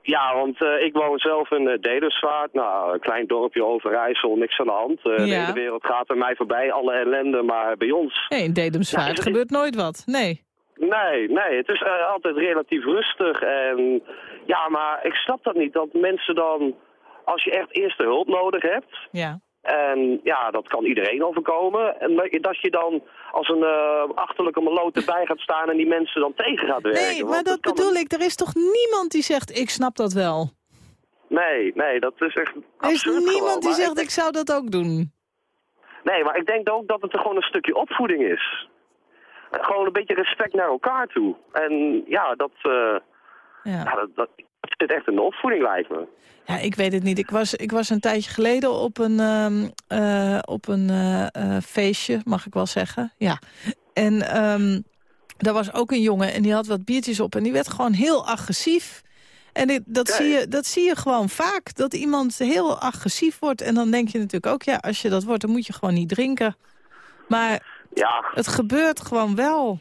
Ja, want eh, ik woon zelf in uh, Dedersvaart, nou, een klein dorpje Overijssel, niks aan de hand. De hele wereld gaat bij mij voorbij, alle ellende, maar bij ons Nee, in Dedemsvaart Nou, gebeurt nooit wat. Nee. Nee, nee, het is eh, altijd relatief rustig. En ja, maar ik snap dat niet. Dat mensen dan, als je echt eerste hulp nodig hebt... Ja. En ja, dat kan iedereen overkomen. En dat je- dan als een eh, achterlijke meloot erbij gaat staan en die mensen dan tegen gaat werken. Nee, maar dat bedoel ik. Er is toch niemand die zegt, ik snap dat wel. Nee, nee, dat is echt Er is niemand gewoon. die zegt, ik zou dat ook doen. Nee, maar ik denk ook dat het er gewoon een stukje opvoeding is. Gewoon een beetje respect naar elkaar toe. En ja, dat, eh, Ja. ja, dat, dat zit echt in de opvoeding, lijkt me. Ja, ik weet het niet. Ik was, ik was een tijdje geleden op een, ehm, eh, op een eh, feestje, mag ik wel zeggen. Ja. En ehm daar was ook een jongen en die had wat biertjes op en die werd gewoon heel agressief. En dit, dat, Ja, zie je, dat zie je gewoon vaak, dat iemand heel agressief wordt. En dan denk je natuurlijk ook, ja, als je dat wordt, dan moet je gewoon niet drinken. Maar Ja, het gebeurt gewoon wel.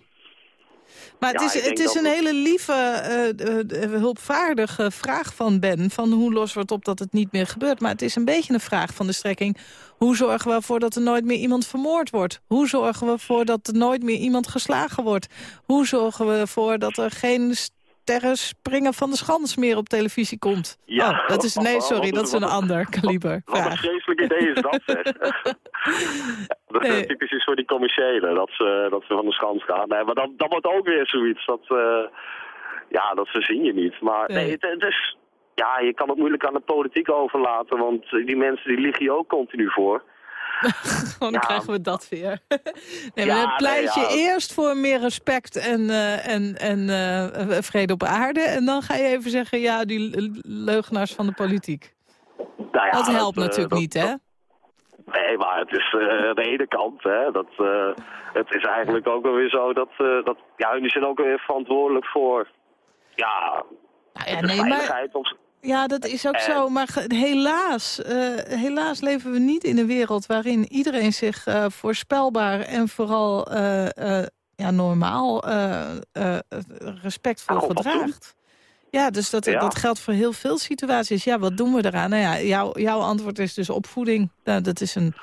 Maar het Ja, is, het is een het- hele lieve, eh, eh, hulpvaardige vraag van Ben. Van hoe we het op dat het niet meer gebeurt. Maar het is een beetje een vraag van de strekking. Hoe zorgen we ervoor dat er nooit meer iemand vermoord wordt? Hoe zorgen we ervoor dat er nooit meer iemand geslagen wordt? Hoe zorgen we ervoor dat er geen sterren springen van de schans meer op televisie komt? Ja. Oh, dat is, nee, sorry, dat is een ander kaliber Wat een vreselijk idee is dat, zeg. dat is typisch iets voor die commerciële, dat ze, dat ze van de schans gaan. Nee, maar dan, dan wordt ook weer zoiets. Dat, eh, ja, dat verzin je niet. Maar Nee. het, het is... Ja, je kan het moeilijk aan de politiek overlaten, want die mensen die liegen je ook continu voor. Gewoon dan Ja. krijgen we dat weer. nee, Ja, maar dan pleit je nee, ja. eerst voor meer respect en, eh, en, en eh, vrede op aarde. En dan ga je even zeggen, ja, die le- leugenaars van de politiek. Nou ja, dat helpt eh, natuurlijk dat- niet, hè? Nee, maar het is eh, de ene kant. Hè, dat, eh, het is eigenlijk ook wel weer zo dat, eh, dat ja, jullie zijn ook weer verantwoordelijk voor ja, Nou ja, de nee, maar, veiligheid. Of, ja, dat is ook En- zo. Maar helaas, eh, helaas leven we niet in een wereld waarin iedereen zich eh, voorspelbaar en vooral eh, eh, ja, normaal eh, eh, respectvol gedraagt. Ja, dus dat, Ja. dat geldt voor heel veel situaties. Ja, wat doen we eraan? Nou ja, jouw, jouw antwoord is dus opvoeding. Nou, dat is een,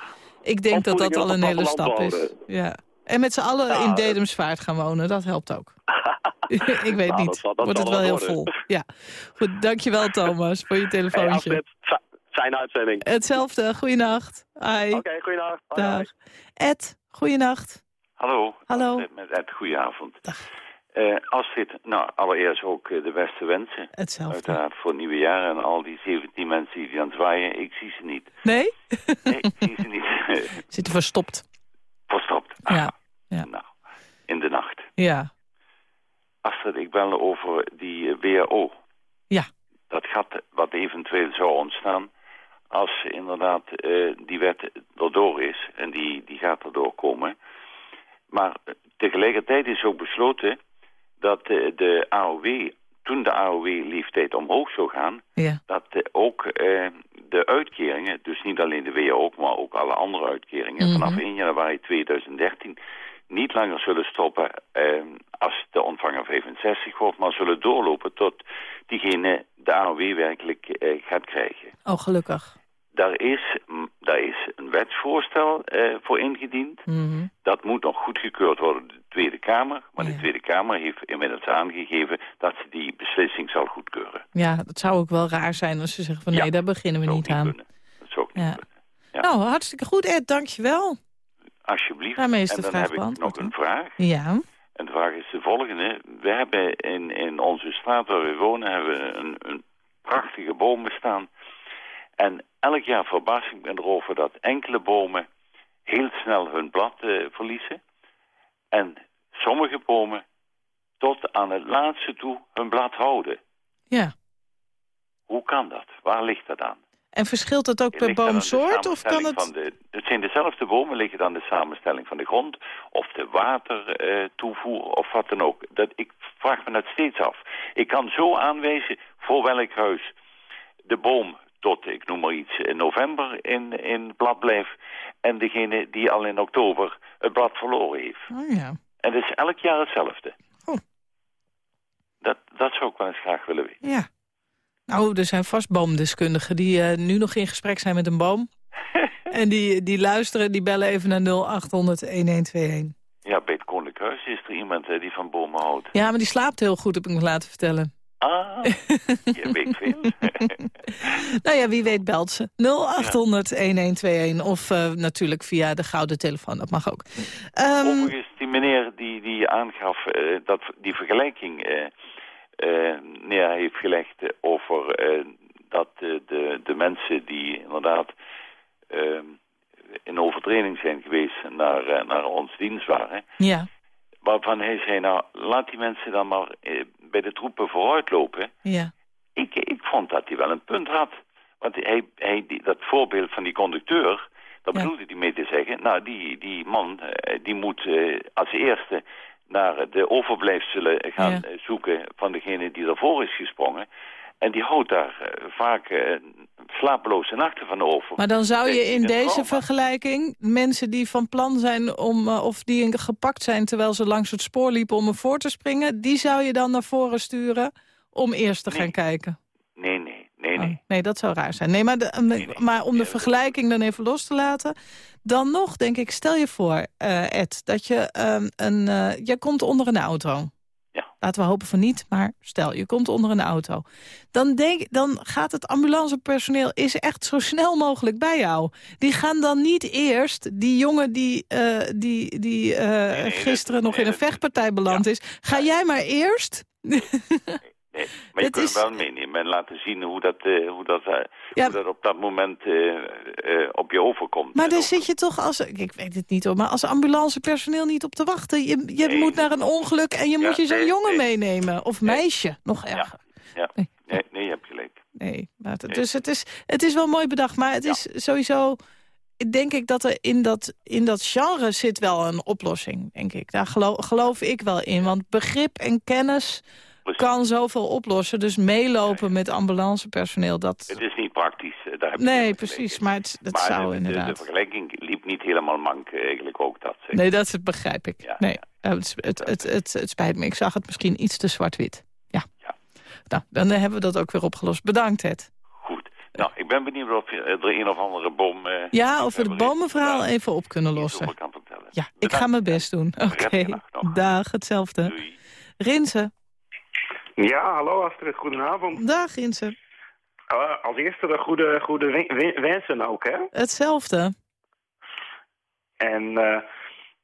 ik denk dat dat al een hele stap is. Ja. En met z'n allen Ja, in eh, Dedemsvaart gaan wonen, dat helpt ook. ik weet Nou, niet. dat Wordt het wel heel vol. Ja. Goed, dankjewel Thomas voor je Hey, telefoontje. Fijne uitzending. Hetzelfde, goeienacht. Oké, bye. Dag. Ed, goeienacht. Hallo. Hallo. Met Ed, goedenavond. Dag. Eh, Astrid, nou, allereerst ook eh, de beste wensen. Hetzelfde. Uiteraard voor het nieuwe jaar en al die 17 mensen die aan het zwaaien. Ik zie ze niet. Nee? Nee, ik zie ze niet. Zitten verstopt. Verstopt. Ah, Ja. Ja. Nou, in de nacht. Ja. Astrid, ik bel over die eh, WHO. Ja. Dat gat wat eventueel zou ontstaan als inderdaad eh, die wet erdoor is. En die, die gaat erdoor komen. Maar eh, tegelijkertijd is ook besloten dat de AOW, toen de AOW-leeftijd omhoog zou gaan, Ja. dat ook de uitkeringen, dus niet alleen de WHO, maar ook alle andere uitkeringen, Mhm. vanaf 1 januari 2013 niet langer zullen stoppen eh, als de ontvanger 65 wordt, maar zullen doorlopen tot diegene de AOW werkelijk eh, gaat krijgen. Oh, gelukkig. Daar is, daar is een wetsvoorstel eh, voor ingediend. Mhm. Dat moet nog goedgekeurd worden door de Tweede Kamer. Maar Ja. de Tweede Kamer heeft inmiddels aangegeven dat ze die beslissing zal goedkeuren. Ja, dat zou ook wel raar zijn als ze zeggen van Ja, nee, daar beginnen we niet aan. kunnen. Dat zou ook niet Ja. kunnen. Ja. Nou, hartstikke goed Ed, dankjewel. Alsjeblieft. Daarmee is en de dan vraag heb ik nog een vraag. Ja. En de vraag is de volgende. We hebben in, in onze straat waar we wonen hebben we een, een prachtige bomen staan. En elk jaar verbaas ik me erover dat enkele bomen heel snel hun blad eh, verliezen. En sommige bomen tot aan het laatste toe hun blad houden. Ja. Hoe kan dat? Waar ligt dat aan? En verschilt dat ook per dat boomsoort? Of kan het... Van de, het zijn dezelfde bomen, liggen dan de samenstelling van de grond... of de watertoevoer of wat dan ook. Dat, ik vraag me dat steeds af. Ik kan zo aanwijzen voor welk huis de boom tot, ik noem maar iets, in november in, in het blad blijft... en degene die al in oktober het blad verloren heeft. Oh ja. En het is elk jaar hetzelfde. Oh. Dat, dat zou ik wel eens graag willen weten. Ja. Nou, er zijn vast boomdeskundigen die eh, nu nog in gesprek zijn met een boom. en die, die luisteren, die bellen even naar 0800-1121. Ja, bij het Koninklijk Huis is er iemand eh, die van bomen houdt. Ja, maar die slaapt heel goed, heb ik me laten vertellen. Ah, je weet veel. Nou ja, wie weet belt ze. 0800-1121 of eh, natuurlijk via de gouden telefoon, dat mag ook. Ehm, Overigens, die meneer die, die aangaf dat die vergelijking neer heeft gelegd eh, over eh, dat eh, de, de mensen die inderdaad eh, in overtreding zijn geweest naar, eh, naar ons dienst waren. ja, Waarvan hij zei, nou laat die mensen dan maar eh, bij de troepen vooruitlopen. ja. Ik, ik vond dat hij wel een punt had. Want hij, hij, die, dat voorbeeld van die conducteur, daar Ja. bedoelde hij mee te zeggen... nou, die, die man, eh, die moet eh, als eerste naar de overblijfselen gaan Ja. eh, zoeken... van degene die ervoor is gesprongen. En die houdt daar eh, vaak eh, slapeloze nachten van over. Maar dan zou je in deze vergelijking mensen die van plan zijn om, of die gepakt zijn terwijl ze langs het spoor liepen om ervoor te springen, die zou je dan naar voren sturen om eerst te Nee. gaan kijken. Nee, nee, nee, Oh, nee. nee, dat zou raar zijn. Nee, maar, de, nee. maar om de vergelijking dan even los te laten. Dan nog, denk ik, stel je voor, eh, Ed, dat je ehm, een... je komt onder een auto. Ja. Laten we hopen van niet, maar stel, je komt onder een auto. Dan, denk, dan gaat het ambulancepersoneel is echt zo snel mogelijk bij jou. Die gaan dan niet eerst, die jongen die, eh, die, die gisteren nog in een vechtpartij beland is. Ga jij maar eerst... Nee, maar je kunt is- hem wel meenemen en laten zien hoe dat, eh, hoe dat, Ja. hoe dat op dat moment eh, op je overkomt. Maar daar ook- zit je toch als, ik weet het niet hoor, maar als ambulancepersoneel niet op te wachten. Je, je Nee. moet naar een ongeluk en je Ja, moet je zo'n nee, jongen nee. meenemen. Of Nee. meisje, nog erger. Ja, Nee. nee, nee, je hebt gelijk. Nee, maar het- Nee. dus het is, het is wel mooi bedacht, maar het is sowieso... Denk ik dat er in dat, in dat genre zit wel een oplossing, denk ik. Daar geloof, geloof ik wel in, want begrip en kennis. Kan zoveel oplossen. Dus meelopen met ambulancepersoneel, dat... Het is niet praktisch. eh, Daar heb Nee, precies, maar het, dat Maar zou de, de- inderdaad... De, vergelijking liep niet helemaal mank eigenlijk ook dat. zeg. Nee, dat begrijp ik. Ja, nee, eh, het, het, het, het, het spijt me. Ik zag het misschien iets te zwart-wit. Ja. Nou, dan hebben we dat ook weer opgelost. Bedankt, Ted. Nou, ik ben benieuwd of je er een of andere bom... eh, Ja, of we het bomenverhaal even op kunnen lossen. over kan vertellen. Ja, ik ga mijn best doen. Oké, dag, hetzelfde. Rinse. Ja, hallo Astrid, goedenavond. Dag, Rinse. Eh, als eerste de goede, goede wen- wen- wensen ook, hè? Hetzelfde. En eh,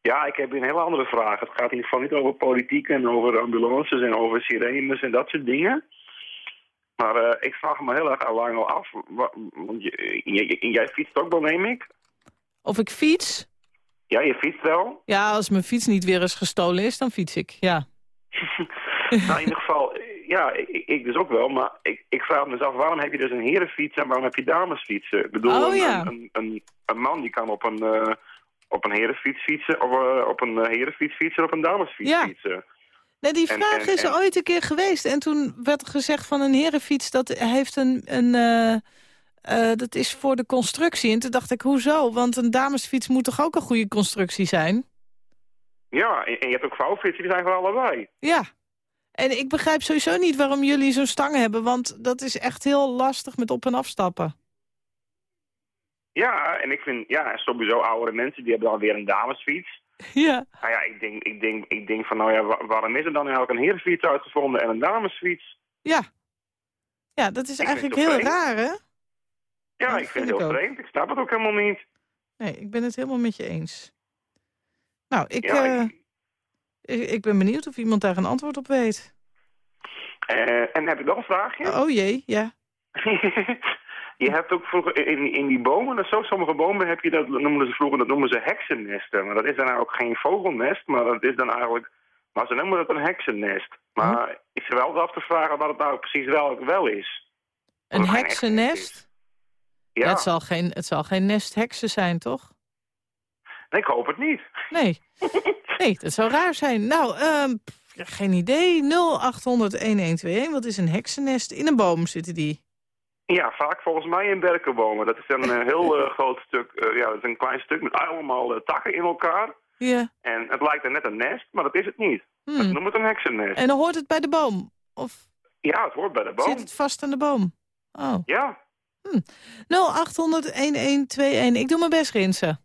ja, ik heb een hele andere vraag. Het gaat in ieder geval niet over politiek en over ambulances en over sirenes en dat soort dingen. Maar eh, ik vraag me heel erg al lang al af, wa- want jij fietst ook wel, neem ik? Of ik fiets? Ja, je fietst wel. Ja, als mijn fiets niet weer eens gestolen is, dan fiets ik. Ja. nou, in ieder geval, ja, ik, ik dus ook wel. Maar ik, ik vraag me af, waarom heb je dus een herenfiets en waarom heb je damesfietsen? Ik bedoel, Oh, een, ja. een, een, een man die kan op een, eh, op een herenfiets fietsen, of eh, op een eh, herenfiets fietsen of op een damesfiets Ja. fietsen. Nee, die vraag en- is en- er ooit een keer geweest. En toen werd gezegd van een herenfiets, dat heeft een... een dat is voor de constructie. En toen dacht ik, hoezo? Want een damesfiets moet toch ook een goede constructie zijn? Ja, en, en je hebt ook vrouwfietsen, die zijn voor allebei. Ja. En ik begrijp sowieso niet waarom jullie zo'n stang hebben. Want dat is echt heel lastig met op- en afstappen. Ja, en ik vind, ja, sowieso oudere mensen, die hebben dan weer een damesfiets. Ja. Nou ja, ik denk, ik denk, ik denk van, nou ja, wa- waarom is er dan eigenlijk een herenfiets uitgevonden en een damesfiets? Ja. Ja, dat is Ik eigenlijk heel vreemd. raar, hè? Ja, dat ik vind het ik heel ook. vreemd. Ik snap het ook helemaal niet. Nee, ik ben het helemaal met je eens. Nou, ik, Ja, eh, ik... ik ben benieuwd of iemand daar een antwoord op weet. Eh, en heb ik nog een vraagje? Oh jee, ja. je hebt ook vroeger in, in die bomen, dat zo, sommige bomen heb je dat noemden ze vroeger, dat noemen ze heksennesten. Maar dat is dan ook geen vogelnest, maar dat is dan eigenlijk, maar ze noemen dat een heksennest. Maar is er wel af te vragen wat het nou precies wel, wel is. Een heksennest? Ja, Het, zal geen, het zal geen nest heksen zijn, toch? Ik hoop het niet. Nee. Nee, dat zou raar zijn. Nou, ehm, geen idee. 0800-1121. Wat is een heksennest? In een boom zitten die. Ja, vaak volgens mij in berkenbomen. Dat is een eh, heel eh, groot stuk, eh, ja, dat is een klein stuk met allemaal takken in elkaar. Ja. En het lijkt er net een nest, maar dat is het niet. Hmm. Dat noemen het een heksennest. En dan hoort het bij de boom? Of Ja, het hoort bij de boom. zit het vast aan de boom? Oh. Ja, Hm. 0800-1121. Ik doe mijn best, Rinsen.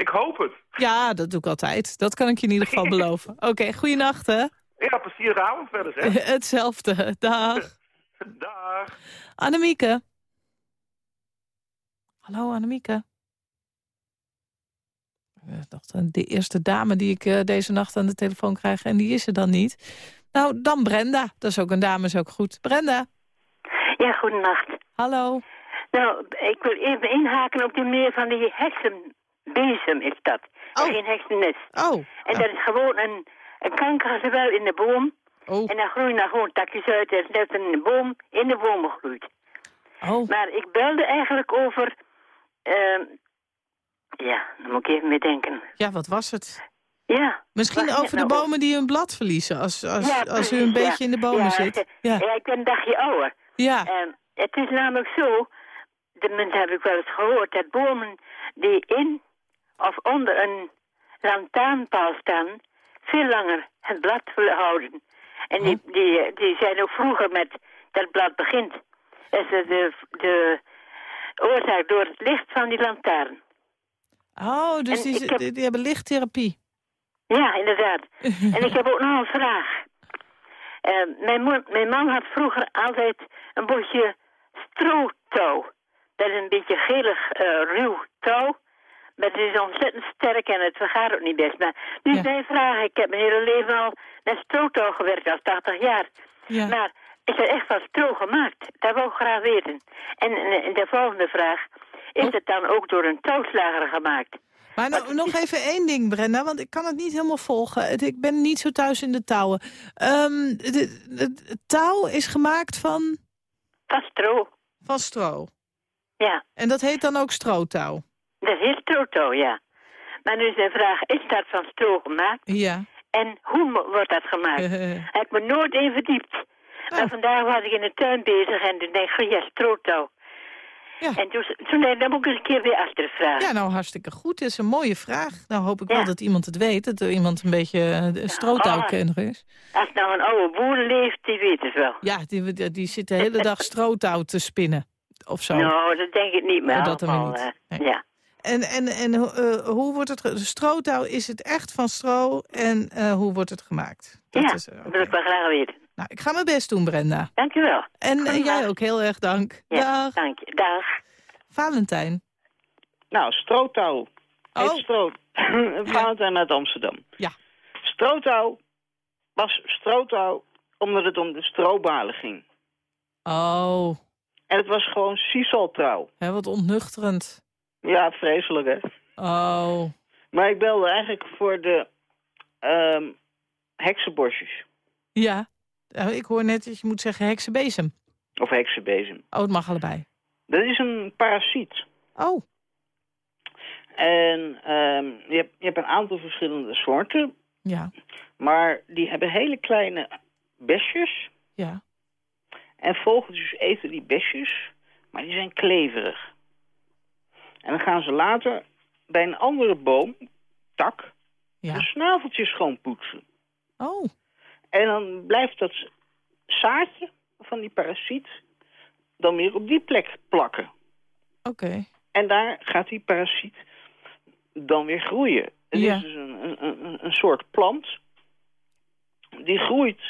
Ik hoop het. Ja, dat doe ik altijd. Dat kan ik je in ieder geval beloven. Oké, goeienacht, hè? Ja, plezierige avond verder, zeg. Hetzelfde. Dag. Dag. Annemieke. Hallo, Annemieke. Ik dacht, eh, de eerste dame die ik eh, deze nacht aan de telefoon krijg... en die is er dan niet. Nou, dan Brenda. Dat is ook een dame, is ook goed. Brenda. Ja, goedenacht. Hallo. Nou, ik wil even inhaken op die meer van die heksenbezem is dat. Geen heksennest. Oh. En dat is gewoon een, een kankergewel in de boom. Oh. En dan groeien daar gewoon takjes uit. En dat is een boom in de boom gegroeid. Oh. Maar ik belde eigenlijk over... ehm, ja, dan moet ik even mee denken. Ja, wat was het? Ja. Misschien over het de nou bomen die hun blad verliezen... als, als, Ja, als u een beetje ja. in de bomen zit. Ja. Ja. ik ben een dagje ouder. Ja. En het is namelijk zo, de mensen heb ik wel eens gehoord, dat bomen die in of onder een lantaarnpaal staan, veel langer het blad willen houden. En die, die, die zijn ook vroeger met dat blad begint. Dat is de, de oorzaak door het licht van die lantaarn. Oh, dus die, heb- die, hebben lichttherapie. Ja, inderdaad. en ik heb ook nog een vraag. Eh, mijn, mijn man had vroeger altijd een bosje strootouw. Dat is een beetje gelig, eh, ruw touw. Maar het is ontzettend sterk en het vergaat ook niet best. Maar nu is mijn vraag, ik heb mijn hele leven al met strootouw gewerkt, al 80 jaar. Ja. Maar is er echt van stro gemaakt? Dat wil ik graag weten. En, en, de volgende vraag, is Oh. het dan ook door een touwslager gemaakt? Maar nou, nog even één ding, Brenda, want ik kan het niet helemaal volgen. Ik ben niet zo thuis in de touwen. De, de- het touw is gemaakt van... Van stro. Van stro. Ja. En dat heet dan ook strootouw? Dat is strootouw, ja. Maar nu is de vraag, is dat van stro gemaakt? Ja. En hoe wordt dat gemaakt? Heb ik me nooit in verdiept. Oh. Maar vandaag was ik in de tuin bezig en toen denk ik, ja, strootouw. En toen, toen nee, dan moet ik eens een keer weer achter vragen. Ja, nou hartstikke goed. Het is een mooie vraag. Nou hoop ik wel dat iemand het weet. Dat er iemand een beetje uh, strootouwkenner is. Als nou een oude boer leeft, die weet het wel. Ja, die, die, die zit de hele dag strootouw te spinnen. Of zo. Nou, dat denk ik niet meer. Oh, dat dan niet. Nee. Ja. En, en, en uh, hoe wordt het... Strootouw, is het echt van stro? En uh, hoe wordt het gemaakt? Dat ja, is, uh, dat wil ik wel graag weten. Nou, ik ga mijn best doen, Brenda. Dank je wel. En jij ook heel erg dank. Ja, Dag. dank je. Dag. Valentijn. Nou, strootouw. Oh. Heet stroot. Valentijn uit Amsterdam. Ja. Strootouw was strootouw omdat het om de strobalen ging. Oh. En het was gewoon sisaltrouw. Hè, wat ontnuchterend. Ja, vreselijk hè. Oh. Maar ik belde eigenlijk voor de um, heksenborstjes. Ja, ik hoor net dat je moet zeggen heksenbezem. Of heksenbezem. Oh, het mag allebei. Dat is een parasiet. Oh. En um, je, hebt, je hebt een aantal verschillende soorten. Ja. Maar die hebben hele kleine besjes. Ja. En vogeltjes eten die besjes, maar die zijn kleverig. En dan gaan ze later bij een andere boom, tak, ja. de snaveltjes schoonpoetsen. Oh. En dan blijft dat zaadje van die parasiet dan weer op die plek plakken. Oké. Okay. En daar gaat die parasiet dan weer groeien. Het ja. is dus een, een, een, een, soort plant die groeit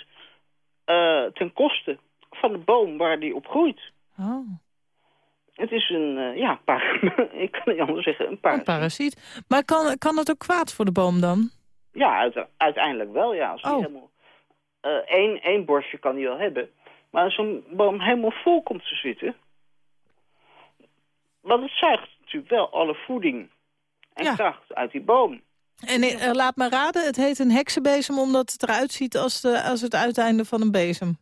uh, ten koste van de boom waar die op groeit. Oh. Het is een, uh, ja, ik kan niet anders zeggen, een parasiet. Een parasiet. Maar kan, kan het ook kwaad voor de boom dan? Ja, uit, uiteindelijk wel, ja. Als oh. helemaal, uh, één, één borstje kan hij wel hebben. Maar als zo'n boom helemaal vol komt te zitten... Want het zuigt natuurlijk wel alle voeding en ja. kracht uit die boom. En uh, laat me raden, het heet een heksenbezem omdat het eruit ziet als, de, als het uiteinde van een bezem.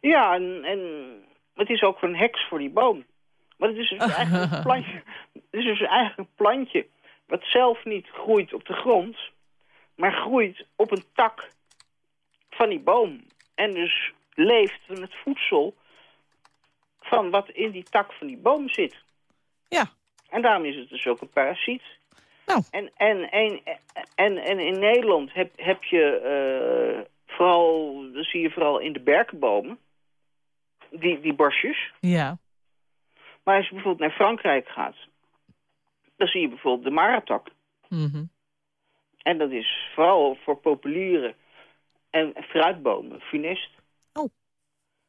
Ja, en, en het is ook een heks voor die boom. Maar het is dus eigenlijk een plantje. Het is dus eigenlijk een plantje wat zelf niet groeit op de grond, maar groeit op een tak van die boom. En dus leeft van het voedsel van wat in die tak van die boom zit. Ja. En daarom is het dus ook een parasiet. Nou. En, en, en, en, en in Nederland heb, heb je uh, vooral, dat zie je vooral in de berkenbomen, die, die borstjes. Ja. Maar als je bijvoorbeeld naar Frankrijk gaat, dan zie je bijvoorbeeld de maratak. Mm -hmm. En dat is vooral voor populieren en fruitbomen, funest. Oh.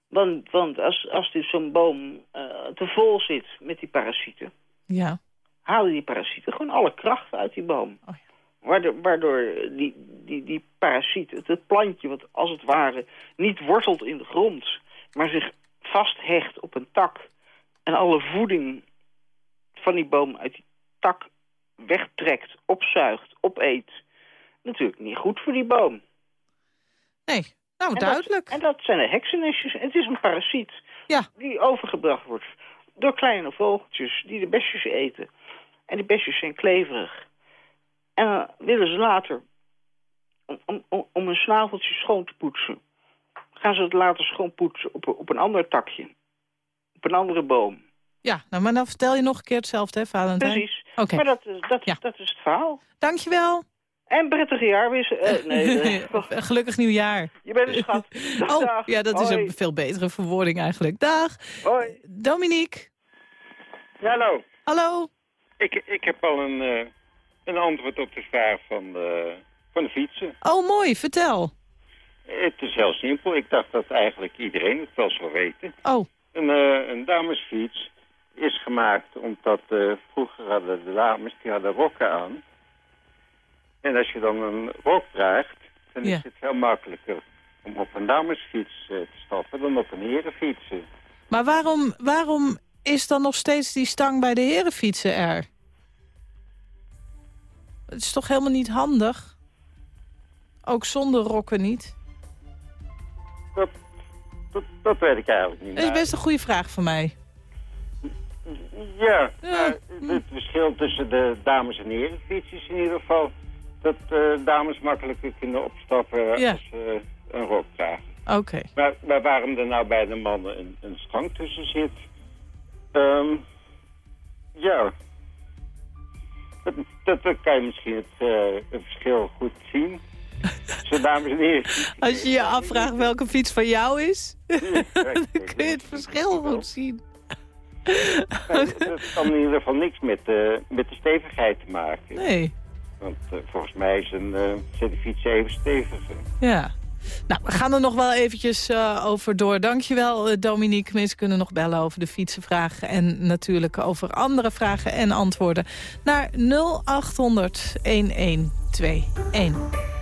Want, want als, als dus zo'n boom uh, te vol zit met die parasieten... Ja. halen die parasieten gewoon alle kracht uit die boom. Oh, ja. Waardoor, waardoor die, die, die parasiet, het, het plantje wat als het ware niet wortelt in de grond... maar zich vasthecht op een tak en alle voeding van die boom uit die tak wegtrekt, opzuigt, opeet. Natuurlijk niet goed voor die boom. Nee, nou en duidelijk. Dat, en dat zijn de heksennestjes. Het is een parasiet ja. die overgebracht wordt door kleine vogeltjes die de besjes eten. En die besjes zijn kleverig. En dan willen ze later, om, om, om een snaveltje schoon te poetsen... gaan ze het later schoonpoetsen op, op een ander takje. Op een andere boom. Ja, nou, maar dan vertel je nog een keer hetzelfde, hè, Valentijn? Precies. Okay. Maar dat, dat, ja. dat is het verhaal. Dankjewel. En prettige jaarwissel. Uh, nee, uh, Gelukkig nieuwjaar. Je bent een schat. Dag, oh, dag. ja, dat Hoi. is een veel betere verwoording eigenlijk. Dag. Hoi. Dominique. Ja, hallo. Hallo. Ik, ik heb al een, uh, een antwoord op de vraag van de, van de fietsen. Oh, mooi. Vertel. Het is heel simpel. Ik dacht dat eigenlijk iedereen het wel zou weten. Oh. Een, uh, een damesfiets is gemaakt omdat uh, vroeger hadden de dames die hadden rokken aan. En als je dan een rok draagt, dan ja. is het heel makkelijker om op een damesfiets uh, te stappen dan op een herenfiets. Maar waarom, waarom is dan nog steeds die stang bij de herenfietsen er? Het is toch helemaal niet handig? Ook zonder rokken niet? Dat, dat, dat weet ik eigenlijk niet. Dat is best een goede vraag van mij. Ja, ja. het verschil tussen de dames en heren fietsjes in ieder geval... dat uh, dames makkelijker kunnen opstappen ja. als ze uh, een rok dragen. Oké. Okay. Maar, maar, waarom er nou bij de mannen een, een stang tussen zit... Ehm, ja. Dat, dat, dat kan je misschien het, eh, het verschil goed zien. Zo, dames en heren. Als je je afvraagt welke fiets van jou is, dan kun je het verschil goed zien. Dat kan in ieder geval niks met, eh, met de stevigheid te maken. Nee. Want eh, volgens mij is een, de fietsen even stevig. Ja. Nou, we gaan er nog wel eventjes over door. Dankjewel, Dominique. Mensen kunnen nog bellen over de fietsenvragen... en natuurlijk over andere vragen en antwoorden... naar 0800 1121.